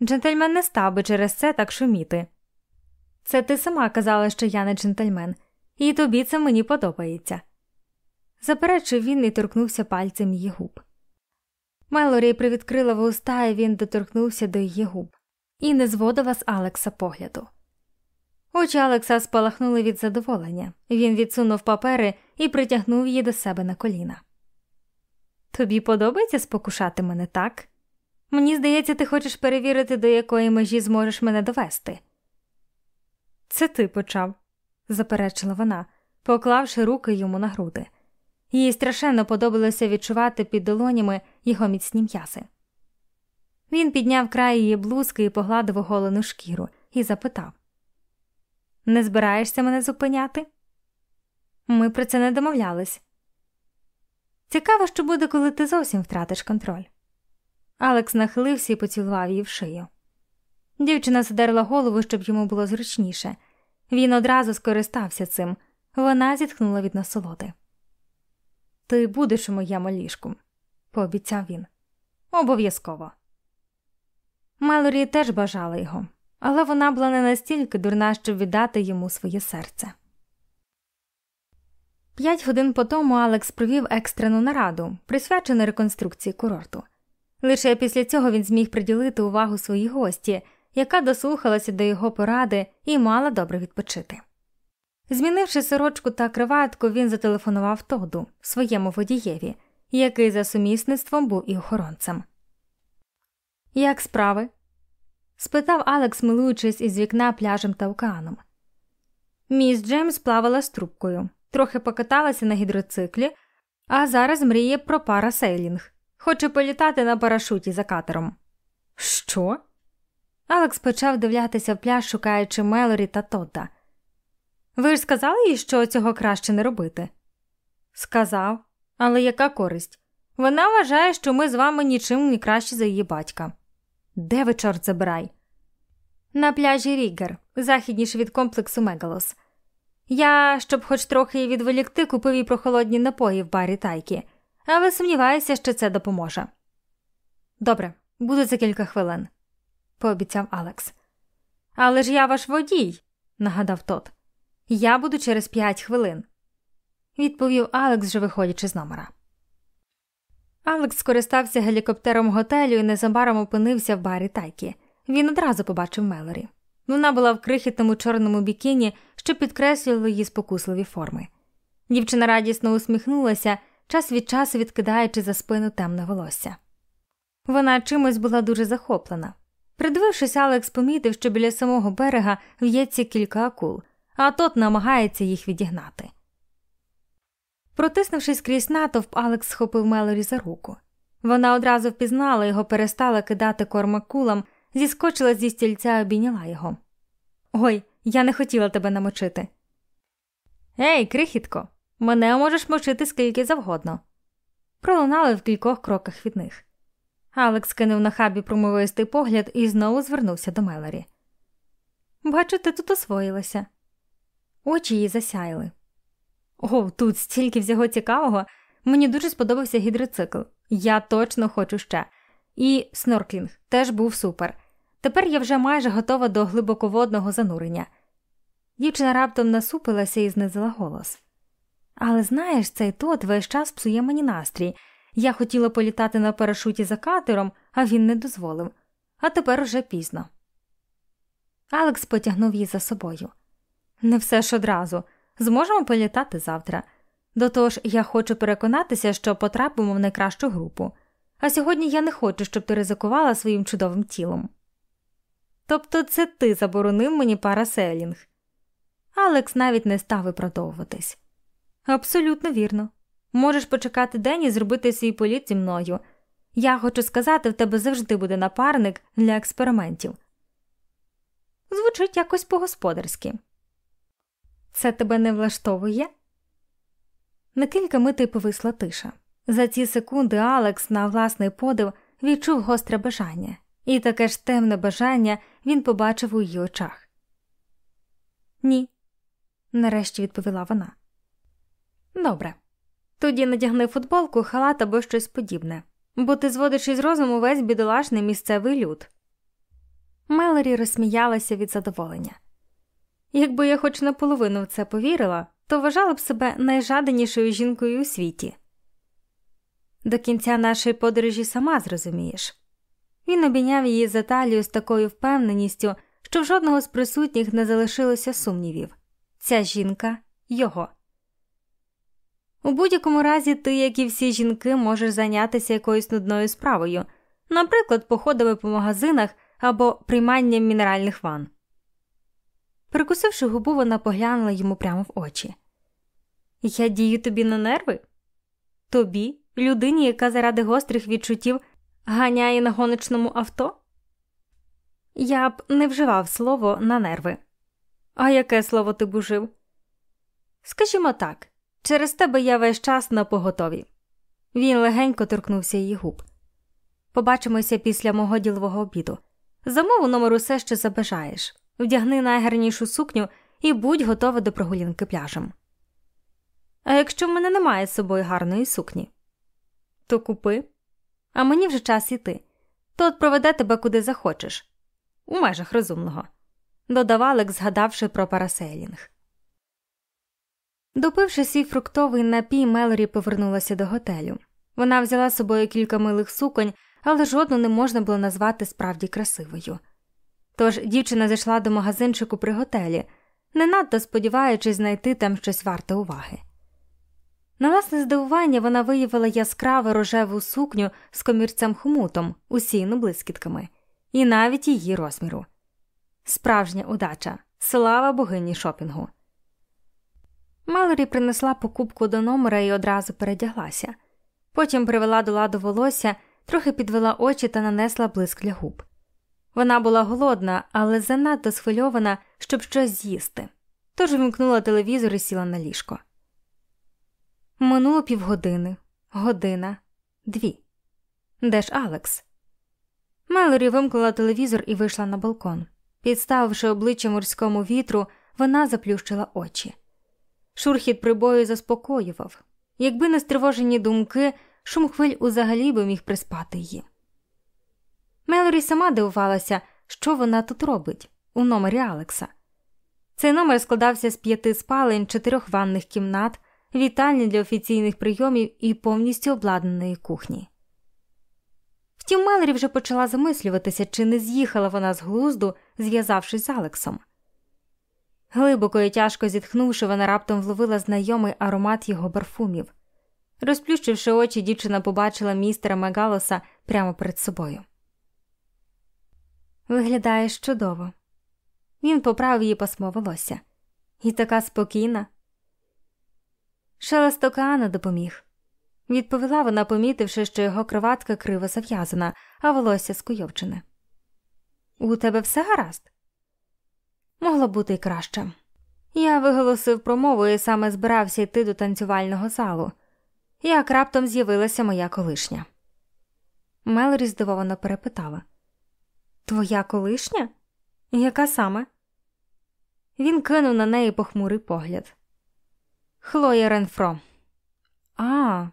джентльмен не став би через це так шуміти. Це ти сама казала, що я не джентльмен, і тобі це мені подобається. Заперечив він і торкнувся пальцем її губ. Мелорі привідкрила вуста, і він доторкнувся до її губ, і не зводила з Алекса погляду. Очі Алекса спалахнули від задоволення. Він відсунув папери і притягнув її до себе на коліна. Тобі подобається спокушати мене так? Мені здається, ти хочеш перевірити, до якої межі зможеш мене довести. Це ти почав, заперечила вона, поклавши руки йому на груди. Їй страшенно подобалося відчувати під долонями його міцні м'яси. Він підняв край її блузки і погладив оголену шкіру і запитав Не збираєшся мене зупиняти? Ми про це не домовлялись. Цікаво, що буде, коли ти зовсім втратиш контроль. Алекс нахилився і поцілував її в шию. Дівчина задерла голову, щоб йому було зручніше. Він одразу скористався цим. Вона зітхнула від насолоди. Ти будеш у моєму ліжку, пообіцяв він. Обов'язково. Мелорі теж бажала його, але вона була не настільки дурна, щоб віддати йому своє серце. П'ять годин по тому Алекс провів екстрену нараду, присвячену реконструкції курорту. Лише після цього він зміг приділити увагу своїй гості, яка дослухалася до його поради і мала добре відпочити. Змінивши сорочку та криватку, він зателефонував Тоду, своєму водієві, який за сумісництвом був і охоронцем. Як справи? спитав Алекс, милуючись із вікна пляжем та океаном. Міс Джеймс плавала з трубкою, трохи покаталася на гідроциклі, а зараз мріє про парасейлінг. Хоче політати на парашуті за катером. Що? Алекс почав дивлятися в пляж, шукаючи Мелорі та Тодда. Ви ж сказали їй, що цього краще не робити? Сказав, але яка користь? Вона вважає, що ми з вами нічим не краще за її батька. Де ви, чорт забирай? На пляжі Рігер, західніше від комплексу Мегалос. Я, щоб хоч трохи її відволікти, купив їй прохолодні напої в барі тайки, але сумніваюся, що це допоможе. Добре, буду за кілька хвилин, пообіцяв Алекс. Але ж я ваш водій, нагадав тот. Я буду через п'ять хвилин, відповів Алекс, вже виходячи з номера. Алекс скористався гелікоптером готелю і незабаром опинився в барі Тайкі. Він одразу побачив Мелорі. Вона була в крихітному чорному бікіні, що підкреслювало її спокусливі форми. Дівчина радісно усміхнулася, час від часу відкидаючи за спину темне волосся. Вона чимось була дуже захоплена. Придивившись, Алекс помітив, що біля самого берега в'ється кілька акул, а тот намагається їх відігнати. Протиснувшись крізь натовп, Алекс схопив Мелорі за руку. Вона одразу впізнала його, перестала кидати корм акулам, зіскочила зі стільця і обійняла його. Ой, я не хотіла тебе намочити. Ей, крихітко, мене можеш мочити скільки завгодно. Пролунали в кількох кроках від них. Алекс кинув на хабі промовистий погляд і знову звернувся до Мелорі. Бачу, ти тут освоїлася. Очі її засяяли. О, тут стільки всього цікавого. Мені дуже сподобався гідроцикл. Я точно хочу ще. І снорклінг теж був супер. Тепер я вже майже готова до глибоководного занурення. Дівчина раптом насупилася і знизила голос. Але знаєш, цей тот весь час псує мені настрій. Я хотіла політати на парашуті за катером, а він не дозволив, а тепер уже пізно. Алекс потягнув її за собою. Не все ж одразу. Зможемо політати завтра. До того ж, я хочу переконатися, що потрапимо в найкращу групу, а сьогодні я не хочу, щоб ти ризикувала своїм чудовим тілом. Тобто це ти заборонив мені параселінг. Алекс навіть не став виправдовуватись. Абсолютно вірно. Можеш почекати день і зробити свій політ зі мною. Я хочу сказати, в тебе завжди буде напарник для експериментів. Звучить якось по-господарськи. Це тебе не влаштовує? На кілька митей повисла тиша. За ці секунди Алекс на власний подив відчув гостре бажання, і таке ж темне бажання він побачив у її очах. Ні, нарешті відповіла вона. Добре. Тоді надягни футболку, халат або щось подібне, бо ти зводиш із розуму весь бідолашний місцевий люд. Мелорі розсміялася від задоволення. Якби я хоч наполовину в це повірила, то вважала б себе найжаданішою жінкою у світі. До кінця нашої подорожі сама зрозумієш. Він обійняв її за талію з такою впевненістю, що в жодного з присутніх не залишилося сумнівів ця жінка його. У будь-якому разі ти, як і всі жінки, можеш зайнятися якоюсь нудною справою, наприклад, походами по магазинах або прийманням мінеральних ванн. Прикусивши губу, вона поглянула йому прямо в очі. Я дію тобі на нерви? Тобі, людині, яка заради гострих відчуттів ганяє на гоночному авто? Я б не вживав слово на нерви. А яке слово ти б ужив? Скажімо так, через тебе я весь час на поготові. Він легенько торкнувся її губ. Побачимося після мого ділового обіду. Замову номер усе, що забажаєш вдягни найгарнішу сукню і будь готова до прогулянки пляжем. А якщо в мене немає з собою гарної сукні, то купи, а мені вже час іти. Тот проведе тебе куди захочеш, у межах розумного, додав Алекс, згадавши про парасейлінг. Допивши свій фруктовий напій, Мелорі повернулася до готелю. Вона взяла з собою кілька милих суконь, але жодну не можна було назвати справді красивою. Тож дівчина зайшла до магазинчику при готелі, не надто сподіваючись знайти там щось варте уваги. На власне здивування вона виявила яскраву рожеву сукню з комірцем хомутом, усіяну блискітками, і навіть її розміру. Справжня удача, слава богині шопінгу. Мелорі принесла покупку до номера і одразу передяглася. Потім привела до ладу волосся, трохи підвела очі та нанесла блиск для губ. Вона була голодна, але занадто схвильована, щоб щось з'їсти, тож вимкнула телевізор і сіла на ліжко. Минуло півгодини, година, дві. Де ж Алекс? Мелорі вимкнула телевізор і вийшла на балкон. Підставивши обличчя морському вітру, вона заплющила очі. Шурхіт прибою заспокоював. Якби не стривожені думки, шум хвиль узагалі би міг приспати її. Мелорі сама дивувалася, що вона тут робить у номері Алекса. Цей номер складався з п'яти спалень, чотирьох ванних кімнат, вітальні для офіційних прийомів і повністю обладнаної кухні. Втім, Мелорі вже почала замислюватися, чи не з'їхала вона з глузду, зв'язавшись з Алексом. Глибоко і тяжко зітхнувши, вона раптом вловила знайомий аромат його парфумів. Розплющивши очі, дівчина побачила містера Мегалоса прямо перед собою. Виглядаєш чудово. Він поправив її пасмо волосся. І така спокійна. Шелест океану допоміг. Відповіла вона, помітивши, що його кроватка криво зав'язана, а волосся скуйовчене. У тебе все гаразд? Могло бути й краще. Я виголосив промову і саме збирався йти до танцювального залу, як раптом з'явилася моя колишня. Мелорі здивовано перепитала Твоя колишня? Яка саме? Він кинув на неї похмурий погляд. Хлоя Ренфро. А.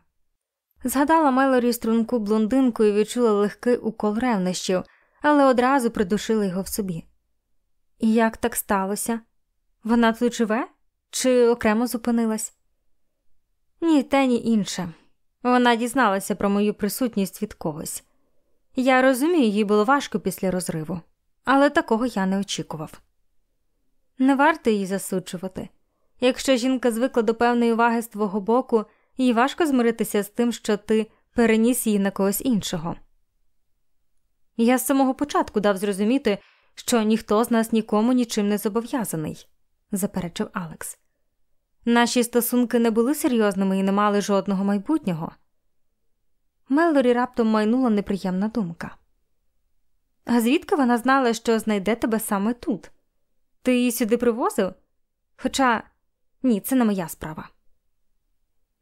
Згадала Мелорі струнку блондинку і відчула легкий укол ревнощів, але одразу придушила його в собі. Як так сталося? Вона тут живе? Чи окремо зупинилась? Ні, те, ні інше. Вона дізналася про мою присутність від когось. Я розумію, їй було важко після розриву, але такого я не очікував. Не варто її засуджувати. Якщо жінка звикла до певної уваги з твого боку, їй важко змиритися з тим, що ти переніс її на когось іншого. Я з самого початку дав зрозуміти, що ніхто з нас нікому нічим не зобов'язаний, заперечив Алекс. Наші стосунки не були серйозними і не мали жодного майбутнього. Мелорі раптом майнула неприємна думка. А звідки вона знала, що знайде тебе саме тут? Ти її сюди привозив? Хоча ні, це не моя справа.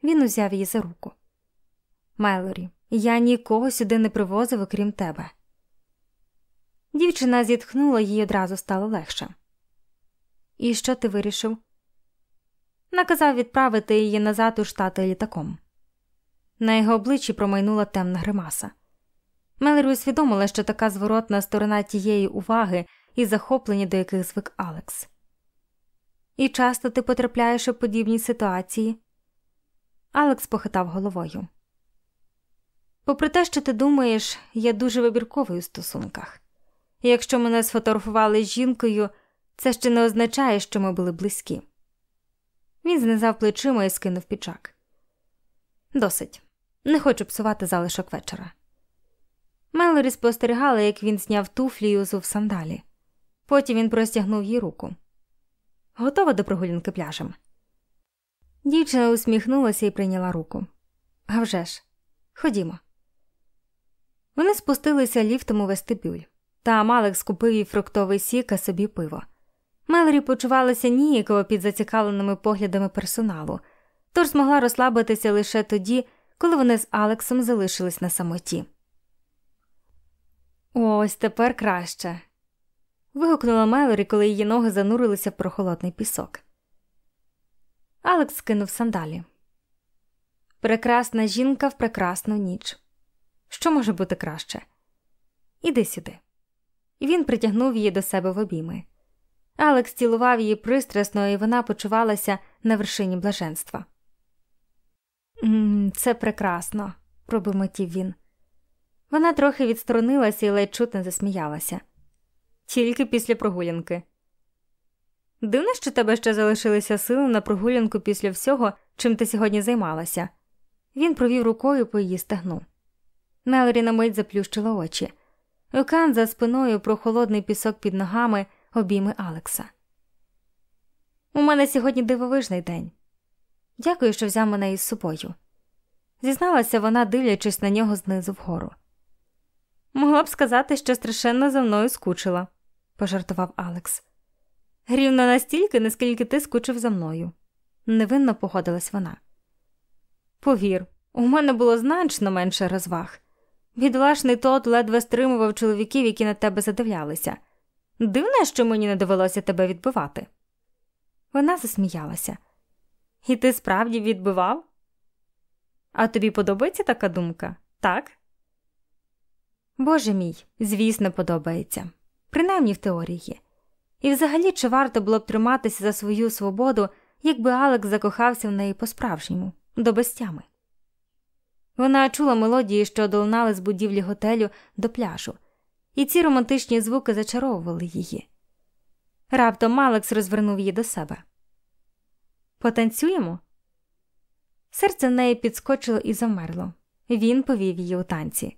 Він узяв її за руку. Мелорі, я нікого сюди не привозив, окрім тебе. Дівчина зітхнула їй одразу стало легше. І що ти вирішив? Наказав відправити її назад у штати літаком. На його обличчі промайнула темна гримаса. Мелері усвідомила, що така зворотна сторона тієї уваги і захоплення, до яких звик Алекс. І часто ти потрапляєш у подібні ситуації. Алекс похитав головою. Попри те, що ти думаєш, я дуже вибірковий у стосунках. Якщо мене сфотографували з жінкою, це ще не означає, що ми були близькі. Він знизав плечима і скинув піджак. Досить. Не хочу псувати залишок вечора. Мелорі спостерігала, як він зняв туфлі і узув сандалі. Потім він простягнув їй руку. Готова до прогулянки пляжем. Дівчина усміхнулася і прийняла руку. «А вже ж, ходімо. Вони спустилися ліфтом у вестибюль, та Алекс купив їй фруктовий сік, а собі пиво. Мелорі почувалася ніяково під зацікавленими поглядами персоналу, тож змогла розслабитися лише тоді, коли вони з Алексом залишились на самоті. Ось тепер краще. вигукнула Мелорі, коли її ноги занурилися в прохолодний пісок. Алекс скинув сандалі. Прекрасна жінка в прекрасну ніч. Що може бути краще? Іди сюди. І він притягнув її до себе в обійми. Алекс цілував її пристрасно, і вона почувалася на вершині блаженства. Це прекрасно, пробимотів він. Вона трохи відсторонилася і ледь чутно засміялася. Тільки після прогулянки. Дивно, що тебе ще залишилися сили на прогулянку після всього, чим ти сьогодні займалася. Він провів рукою по її стегну. Мелорі на мить заплющила очі. Океан за спиною прохолодний пісок під ногами обійми Алекса. У мене сьогодні дивовижний день. Дякую, що взяв мене із собою. Зізналася вона, дивлячись на нього знизу вгору. Могла б сказати, що страшенно за мною скучила, пожартував Алекс. Рівно настільки, наскільки ти скучив за мною. Невинно погодилась вона. Повір, у мене було значно менше розваг. Бідолашний тот ледве стримував чоловіків, які на тебе задивлялися. Дивне, що мені не довелося тебе відбивати. Вона засміялася. І ти справді відбивав? А тобі подобається така думка? Так? Боже мій, звісно, подобається, принаймні в теорії. І взагалі чи варто було б триматися за свою свободу, якби Алекс закохався в неї по-справжньому, до безтями. Вона чула мелодії, що долунали з будівлі готелю до пляжу, і ці романтичні звуки зачаровували її. Раптом Алекс розвернув її до себе. Потанцюємо? Серце в неї підскочило і замерло. Він повів її у танці.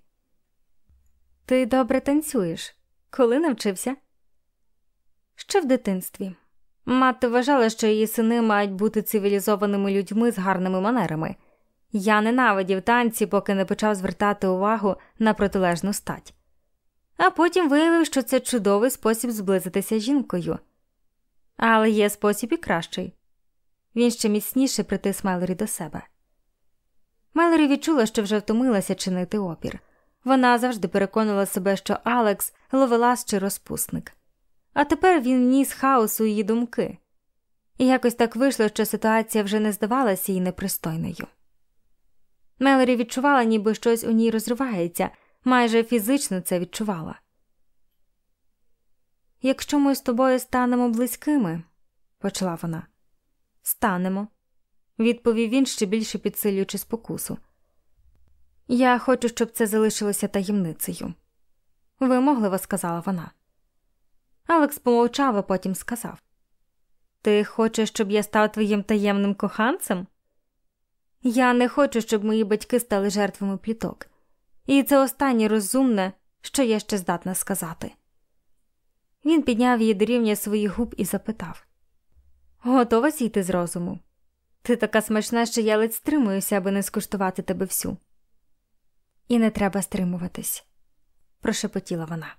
Ти добре танцюєш. Коли навчився? Ще в дитинстві. Мати вважала, що її сини мають бути цивілізованими людьми з гарними манерами. Я ненавидів танці, поки не почав звертати увагу на протилежну стать. А потім виявив, що це чудовий спосіб зблизитися з жінкою. Але є спосіб і кращий. Він ще міцніше притис Мелорі до себе. Мелорі відчула, що вже втомилася чинити опір. Вона завжди переконувала себе, що Алекс ловелас чи розпусник. А тепер він ніс хаос у її думки, і якось так вийшло, що ситуація вже не здавалася їй непристойною. Мелорі відчувала, ніби щось у ній розривається, майже фізично це відчувала. Якщо ми з тобою станемо близькими, почала вона. Станемо, відповів він ще більше підсилюючи спокусу. Я хочу, щоб це залишилося таємницею. Вимогливо сказала вона. Алекс помовчав, а потім сказав: Ти хочеш, щоб я став твоїм таємним коханцем? Я не хочу, щоб мої батьки стали жертвами пліток, і це останнє розумне, що я ще здатна сказати. Він підняв її до рівня своїх губ і запитав Готова зійти з розуму? Ти така смачна, що я ледь стримуюся, аби не скуштувати тебе всю. І не треба стримуватись, прошепотіла вона.